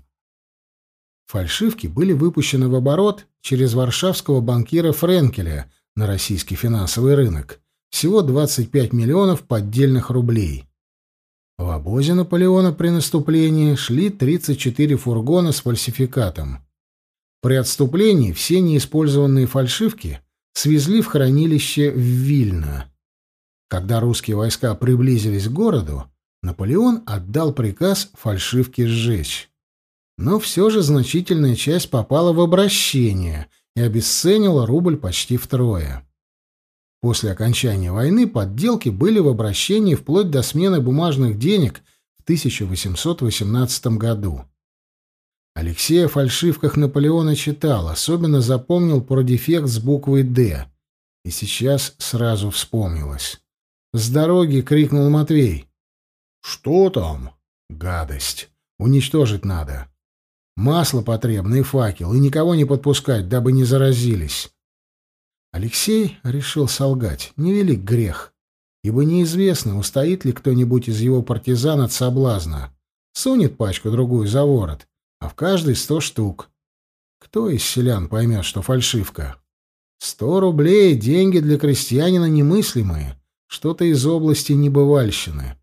Фальшивки были выпущены в оборот через варшавского банкира Френкеля на российский финансовый рынок. Всего 25 миллионов поддельных рублей. В обозе Наполеона при наступлении шли 34 фургона с фальсификатом. При отступлении все неиспользованные фальшивки свезли в хранилище в Вильно. Когда русские войска приблизились к городу, Наполеон отдал приказ фальшивки сжечь но все же значительная часть попала в обращение и обесценила рубль почти втрое. После окончания войны подделки были в обращении вплоть до смены бумажных денег в 1818 году. Алексей о фальшивках Наполеона читал, особенно запомнил про дефект с буквой «Д». И сейчас сразу вспомнилось. С дороги крикнул Матвей. «Что там?» «Гадость. Уничтожить надо. Масло потребно и факел, и никого не подпускать, дабы не заразились. Алексей решил солгать. Невелик грех. ибо неизвестно, устоит ли кто-нибудь из его партизан от соблазна. Сунет пачку-другую за ворот, а в каждой сто штук. Кто из селян поймет, что фальшивка? Сто рублей — деньги для крестьянина немыслимые, что-то из области небывальщины.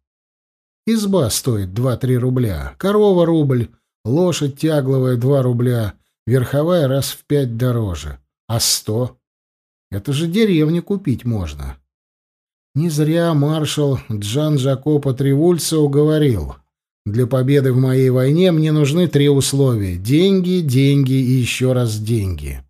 Изба стоит два-три рубля, корова — рубль, лошадь тягловая — два рубля, верховая — раз в пять дороже. А сто? Это же деревню купить можно. Не зря маршал Джан Жакопо Тривульцо уговорил. Для победы в моей войне мне нужны три условия — деньги, деньги и еще раз деньги.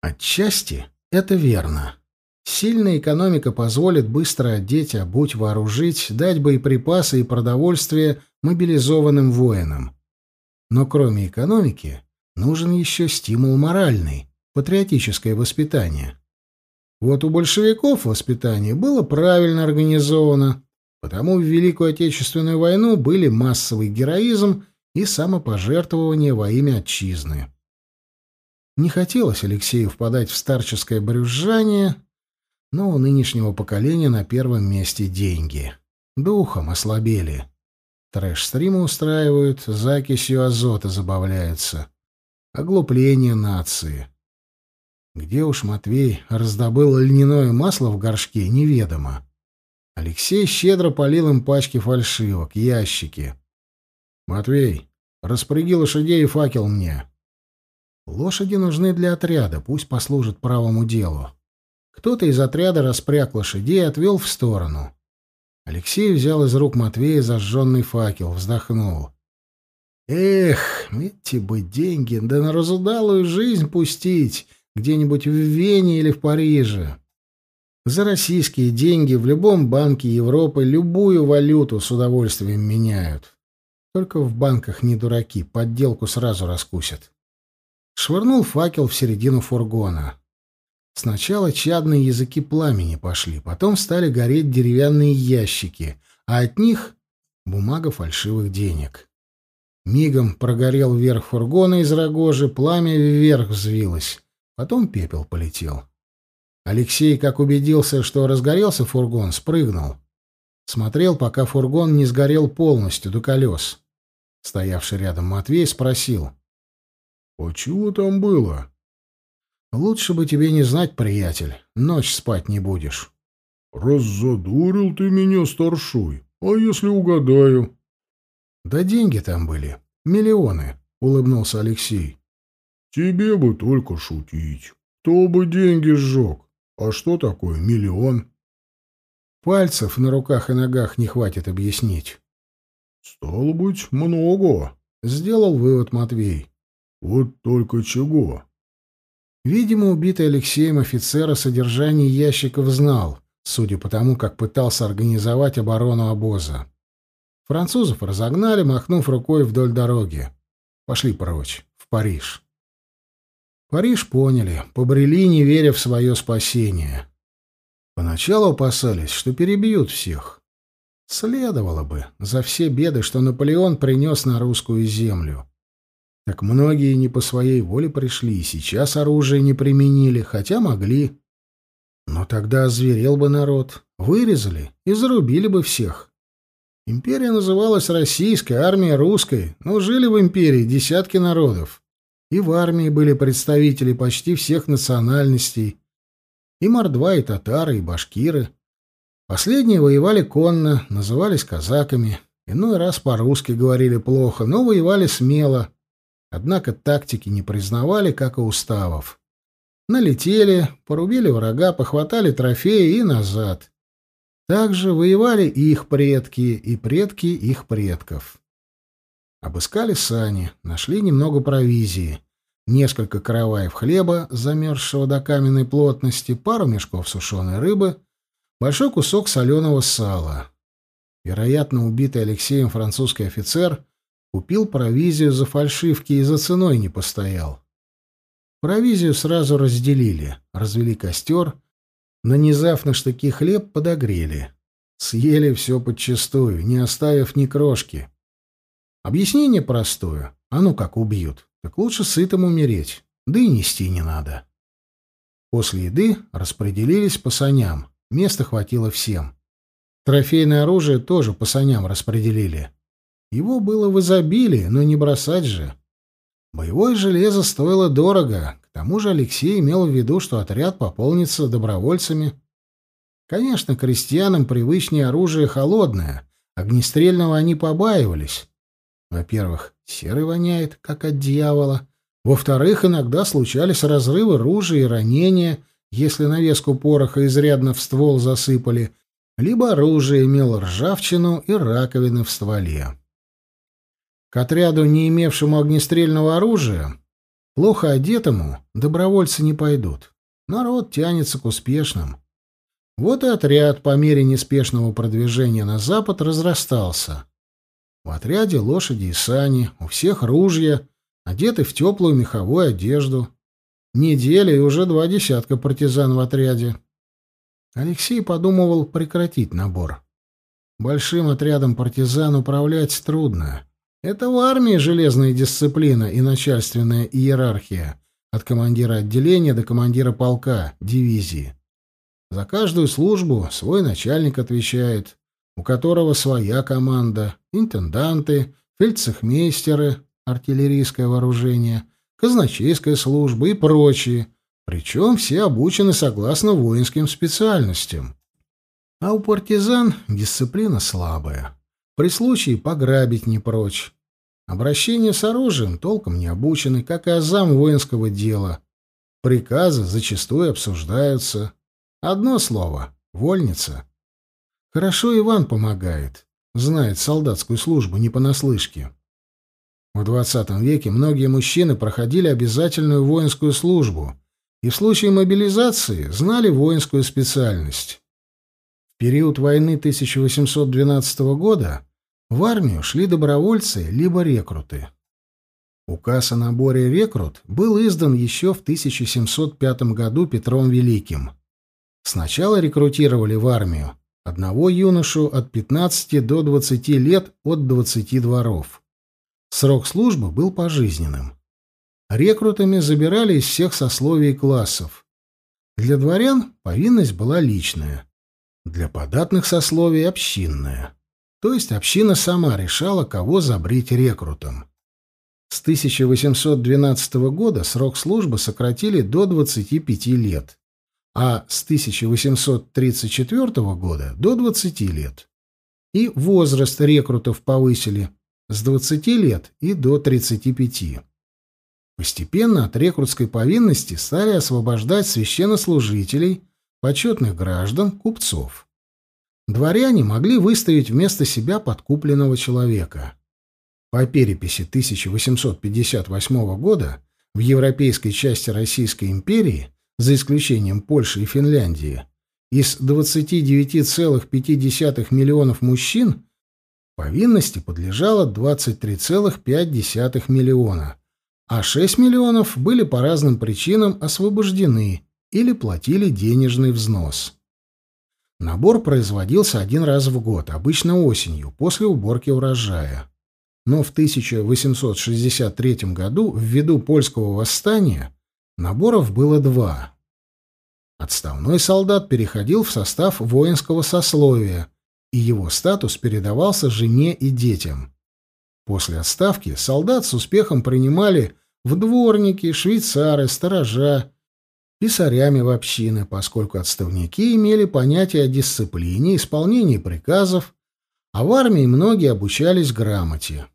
Отчасти это верно. Сильная экономика позволит быстро одеть, обуть, вооружить, дать боеприпасы и продовольствие мобилизованным воинам. Но кроме экономики нужен еще стимул моральный, патриотическое воспитание. Вот у большевиков воспитание было правильно организовано, потому в Великую Отечественную войну были массовый героизм и самопожертвование во имя отчизны. Не хотелось Алексею впадать в старческое брюзжание, но у нынешнего поколения на первом месте деньги. Духом ослабели. Трэш-стримы устраивают, закисью азота забавляются. Оглупление нации. Где уж Матвей раздобыл льняное масло в горшке, неведомо. Алексей щедро полил им пачки фальшивок, ящики. «Матвей, распряги лошадей и факел мне». Лошади нужны для отряда, пусть послужат правому делу. Кто-то из отряда распряг лошадей и отвел в сторону. Алексей взял из рук Матвея зажженный факел, вздохнул. «Эх, эти бы деньги, да на разудалую жизнь пустить, где-нибудь в Вене или в Париже. За российские деньги в любом банке Европы любую валюту с удовольствием меняют. Только в банках не дураки, подделку сразу раскусят. Швырнул факел в середину фургона. Сначала чадные языки пламени пошли, потом стали гореть деревянные ящики, а от них — бумага фальшивых денег. Мигом прогорел верх фургона из рогожи, пламя вверх взвилось. Потом пепел полетел. Алексей, как убедился, что разгорелся фургон, спрыгнул. Смотрел, пока фургон не сгорел полностью до колес. Стоявший рядом Матвей спросил. «А чего там было?» «Лучше бы тебе не знать, приятель. Ночь спать не будешь». «Раззадорил ты меня, старшой. А если угадаю?» «Да деньги там были. Миллионы», — улыбнулся Алексей. Тебе бы только шутить. Кто бы деньги сжег? А что такое миллион? Пальцев на руках и ногах не хватит объяснить. Стало быть, много, сделал вывод Матвей. Вот только чего? Видимо, убитый Алексеем офицер о содержании ящиков знал, судя по тому, как пытался организовать оборону обоза. Французов разогнали, махнув рукой вдоль дороги. Пошли прочь, в Париж. Париж поняли, побрели, не веря в свое спасение. Поначалу опасались, что перебьют всех. Следовало бы за все беды, что Наполеон принес на русскую землю. Так многие не по своей воле пришли и сейчас оружие не применили, хотя могли. Но тогда озверел бы народ, вырезали и зарубили бы всех. Империя называлась Российской, армия русской, но жили в империи десятки народов. И в армии были представители почти всех национальностей. И мордва, и татары, и башкиры. Последние воевали конно, назывались казаками. Иной раз по-русски говорили плохо, но воевали смело. Однако тактики не признавали, как и уставов. Налетели, порубили врага, похватали трофеи и назад. Также воевали и их предки, и предки их предков. Обыскали сани, нашли немного провизии. Несколько караваев хлеба, замерзшего до каменной плотности, пару мешков сушеной рыбы, большой кусок соленого сала. Вероятно, убитый Алексеем французский офицер купил провизию за фальшивки и за ценой не постоял. Провизию сразу разделили, развели костер, нанизав на штыки хлеб, подогрели. Съели все подчистую, не оставив ни крошки. Объяснение простое. А ну как убьют. Так лучше сытым умереть. Да и нести не надо. После еды распределились по саням. места хватило всем. Трофейное оружие тоже по саням распределили. Его было в изобилии, но не бросать же. Боевое железо стоило дорого, к тому же Алексей имел в виду, что отряд пополнится добровольцами. Конечно, крестьянам привычнее оружие холодное, огнестрельного они побаивались. Во-первых, серый воняет, как от дьявола. Во-вторых, иногда случались разрывы ружей и ранения, если навеску пороха изрядно в ствол засыпали, либо оружие имело ржавчину и раковины в стволе. К отряду, не имевшему огнестрельного оружия, плохо одетому, добровольцы не пойдут. Народ тянется к успешным. Вот и отряд по мере неспешного продвижения на запад разрастался. В отряде лошади и сани, у всех ружья, одеты в теплую меховую одежду. Неделя и уже два десятка партизан в отряде. Алексей подумывал прекратить набор. Большим отрядом партизан управлять трудно. Это в армии железная дисциплина и начальственная иерархия, от командира отделения до командира полка, дивизии. За каждую службу свой начальник отвечает, у которого своя команда, интенданты, фельдцехмейстеры, артиллерийское вооружение, казначейская служба и прочие, причем все обучены согласно воинским специальностям. А у партизан дисциплина слабая. При случае пограбить не прочь. Обращение с оружием толком не обучены, как и азам воинского дела. Приказы зачастую обсуждаются. Одно слово — вольница. Хорошо Иван помогает. Знает солдатскую службу не понаслышке. В XX веке многие мужчины проходили обязательную воинскую службу и в случае мобилизации знали воинскую специальность. Период войны 1812 года в армию шли добровольцы либо рекруты. Указ о наборе рекрут был издан еще в 1705 году Петром Великим. Сначала рекрутировали в армию одного юношу от 15 до 20 лет от 20 дворов. Срок службы был пожизненным. Рекрутами забирали из всех сословий и классов. Для дворян повинность была личная, для податных сословий — общинная. То есть община сама решала, кого забрить рекрутом. С 1812 года срок службы сократили до 25 лет, а с 1834 года до 20 лет. И возраст рекрутов повысили с 20 лет и до 35. Постепенно от рекрутской повинности стали освобождать священнослужителей, почетных граждан, купцов дворяне могли выставить вместо себя подкупленного человека. По переписи 1858 года в европейской части Российской империи, за исключением Польши и Финляндии, из 29,5 миллионов мужчин повинности подлежало 23,5 миллиона, а 6 миллионов были по разным причинам освобождены или платили денежный взнос. Набор производился один раз в год, обычно осенью, после уборки урожая. Но в 1863 году, ввиду польского восстания, наборов было два. Отставной солдат переходил в состав воинского сословия, и его статус передавался жене и детям. После отставки солдат с успехом принимали в дворники, швейцары, сторожа писарями в общины, поскольку отставники имели понятие о дисциплине, исполнении приказов, а в армии многие обучались грамоте.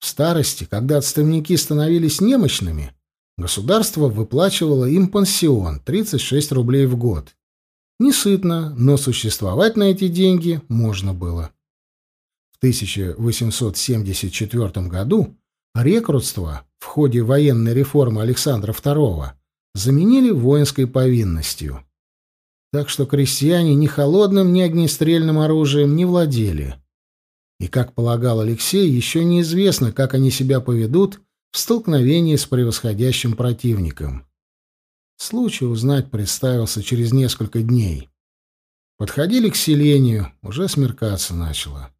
В старости, когда отставники становились немощными, государство выплачивало им пансион 36 рублей в год. Не сытно, но существовать на эти деньги можно было. В 1874 году рекрутство в ходе военной реформы Александра II заменили воинской повинностью. Так что крестьяне ни холодным, ни огнестрельным оружием не владели. И, как полагал Алексей, еще неизвестно, как они себя поведут в столкновении с превосходящим противником. Случай узнать представился через несколько дней. Подходили к селению, уже смеркаться начало.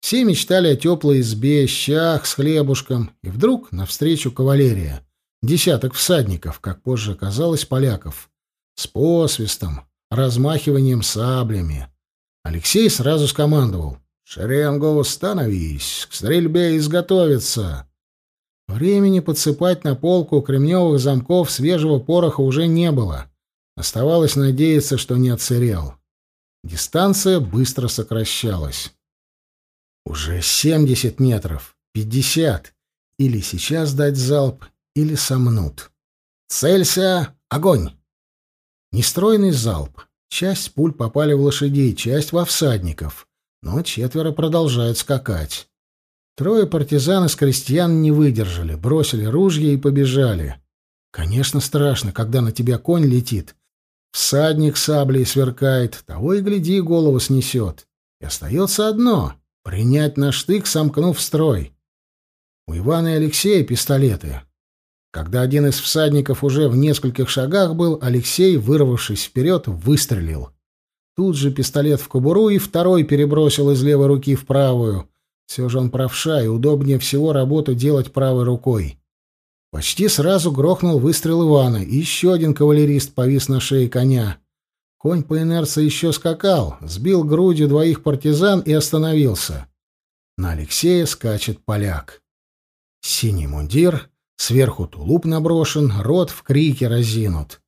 Все мечтали о теплой избе, щах с хлебушком, и вдруг навстречу кавалерия. Десяток всадников, как позже оказалось, поляков. С посвистом, размахиванием саблями. Алексей сразу скомандовал «Шеренгу, становись! К стрельбе изготовиться!» Времени подсыпать на полку кремневых замков свежего пороха уже не было. Оставалось надеяться, что не отсырел. Дистанция быстро сокращалась. Уже 70 метров, 50. Или сейчас дать залп, или сомнут. «Целься! Огонь!» Нестройный залп. Часть пуль попали в лошадей, часть во всадников. Но четверо продолжают скакать. Трое партизан из крестьян не выдержали, бросили ружья и побежали. Конечно, страшно, когда на тебя конь летит. Всадник саблей сверкает, того и гляди, голову снесет. И остается одно — принять на штык, сомкнув строй. У Ивана и Алексея пистолеты. Когда один из всадников уже в нескольких шагах был, Алексей, вырвавшись вперед, выстрелил. Тут же пистолет в кобуру и второй перебросил из левой руки в правую — все же он правша, и удобнее всего работу делать правой рукой. Почти сразу грохнул выстрел Ивана, и еще один кавалерист повис на шее коня. Конь по инерции еще скакал, сбил грудью двоих партизан и остановился. На Алексея скачет поляк. Синий мундир, сверху тулуп наброшен, рот в крике разинут.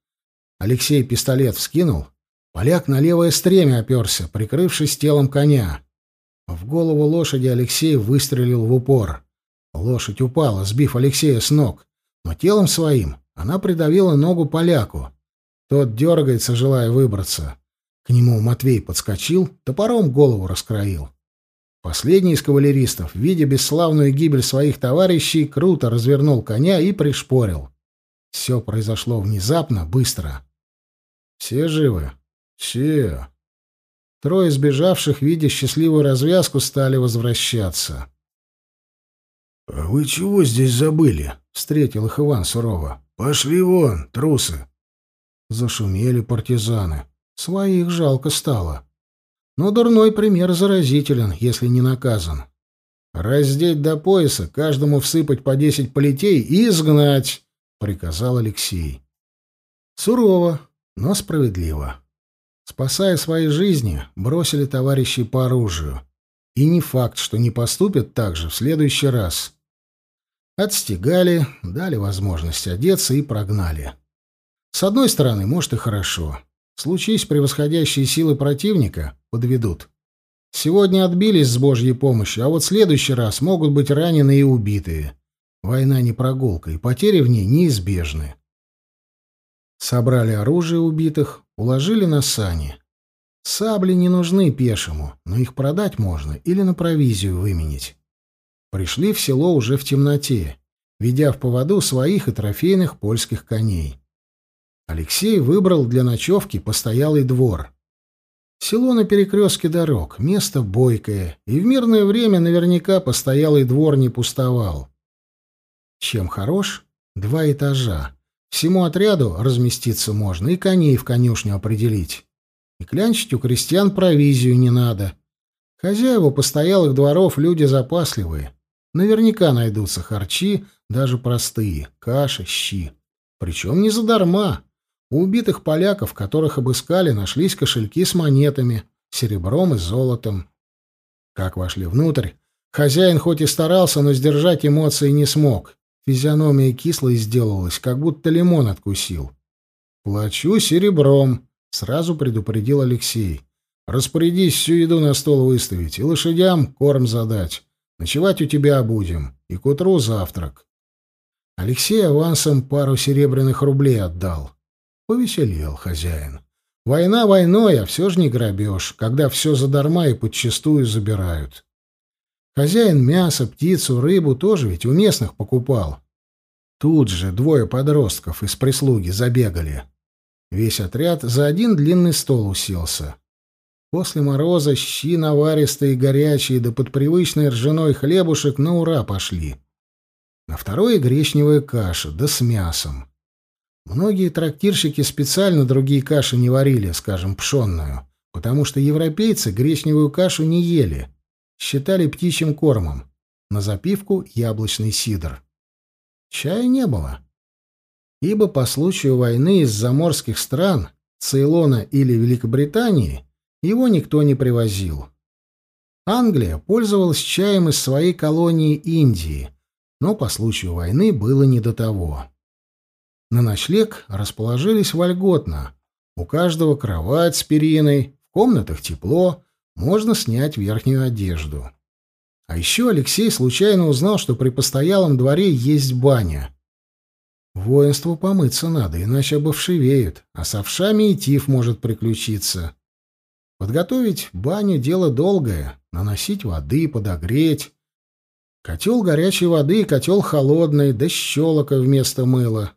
Алексей пистолет вскинул, поляк на левое стремя оперся, прикрывшись телом коня. В голову лошади Алексей выстрелил в упор. Лошадь упала, сбив Алексея с ног, но телом своим она придавила ногу поляку. Тот дергается, желая выбраться. К нему Матвей подскочил, топором голову раскроил. Последний из кавалеристов, видя бесславную гибель своих товарищей, круто развернул коня и пришпорил. Все произошло внезапно, быстро. «Все живы?» «Все», Трое сбежавших, видя счастливую развязку, стали возвращаться. «А вы чего здесь забыли?» — встретил их Иван сурово. «Пошли вон, трусы!» Зашумели партизаны. Своих жалко стало. Но дурной пример заразителен, если не наказан. «Раздеть до пояса, каждому всыпать по десять плетей и изгнать!» — приказал Алексей. Сурово, но справедливо. Спасая свои жизни, бросили товарищей по оружию. И не факт, что не поступят так же в следующий раз. Отстегали, дали возможность одеться и прогнали. С одной стороны, может и хорошо. Случись превосходящие силы противника, подведут. Сегодня отбились с Божьей помощью, а вот в следующий раз могут быть ранены и убитые. Война не прогулка, и потери в ней неизбежны. Собрали оружие убитых, Уложили на сани. Сабли не нужны пешему, но их продать можно или на провизию выменить. Пришли в село уже в темноте, ведя в поводу своих и трофейных польских коней. Алексей выбрал для ночевки постоялый двор. Село на перекрестке дорог, место бойкое, и в мирное время наверняка постоялый двор не пустовал. Чем хорош? Два этажа. Всему отряду разместиться можно, и коней в конюшню определить. И клянчить у крестьян провизию не надо. Хозяева постоялых дворов люди запасливые. Наверняка найдутся харчи, даже простые, каши, щи. Причем не задарма. У убитых поляков, которых обыскали, нашлись кошельки с монетами, серебром и золотом. Как вошли внутрь, хозяин хоть и старался, но сдержать эмоции не смог. Физиономия кислой сделалась, как будто лимон откусил. «Плачу серебром», — сразу предупредил Алексей. «Распорядись всю еду на стол выставить и лошадям корм задать. Ночевать у тебя будем, и к утру завтрак». Алексей авансом пару серебряных рублей отдал. Повеселел хозяин. Война войной, а все же не грабеж, когда все задарма и подчистую забирают. Хозяин мясо, птицу, рыбу тоже ведь у местных покупал. Тут же двое подростков из прислуги забегали. Весь отряд за один длинный стол уселся. После мороза щи наваристые горячие, да под привычный ржаной хлебушек на ура пошли. На второе гречневая каша, да с мясом. Многие трактирщики специально другие каши не варили, скажем, пшенную, потому что европейцы гречневую кашу не ели — считали птичьим кормом. На запивку яблочный сидр. Чая не было. Ибо по случаю войны из заморских стран Цейлона или Великобритании его никто не привозил. Англия пользовалась чаем из своей колонии Индии, но по случаю войны было не до того. На ночлег расположились вольготно. У каждого кровать с периной, в комнатах тепло, можно снять верхнюю одежду. А еще Алексей случайно узнал, что при постоялом дворе есть баня. Воинству помыться надо, иначе обовшивеют, а с овшами и тиф может приключиться. Подготовить баню — дело долгое, наносить воды, подогреть. Котел горячей воды котел холодной, да щелока вместо мыла.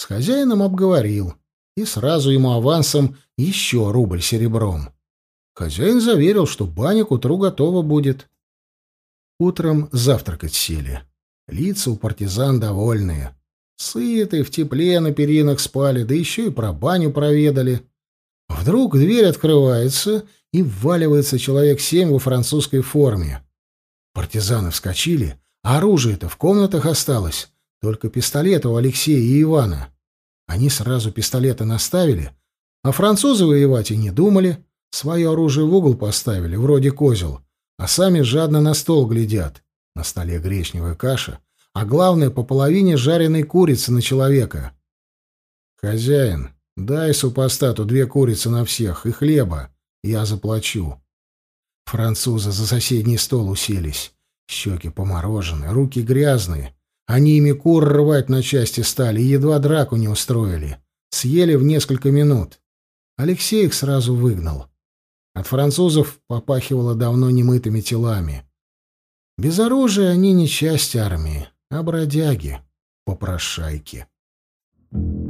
С хозяином обговорил, и сразу ему авансом еще рубль серебром. Хозяин заверил, что баня к утру готова будет. Утром завтракать сели. Лица у партизан довольные. Сыты, в тепле на перинах спали, да еще и про баню проведали. Вдруг дверь открывается, и вваливается человек семь во французской форме. Партизаны вскочили, а оружие-то в комнатах осталось, только пистолеты у Алексея и Ивана. Они сразу пистолеты наставили, а французы воевать и не думали, свое оружие в угол поставили, вроде козел, а сами жадно на стол глядят. На столе гречневая каша, а главное, по половине жареной курицы на человека. «Хозяин, дай супостату две курицы на всех и хлеба, я заплачу». Французы за соседний стол уселись. Щеки поморожены, руки грязные. Они ими кур рвать на части стали и едва драку не устроили. Съели в несколько минут. Алексей их сразу выгнал. От французов попахивало давно немытыми телами. Без оружия они не часть армии, а бродяги, попрошайки. Thank you.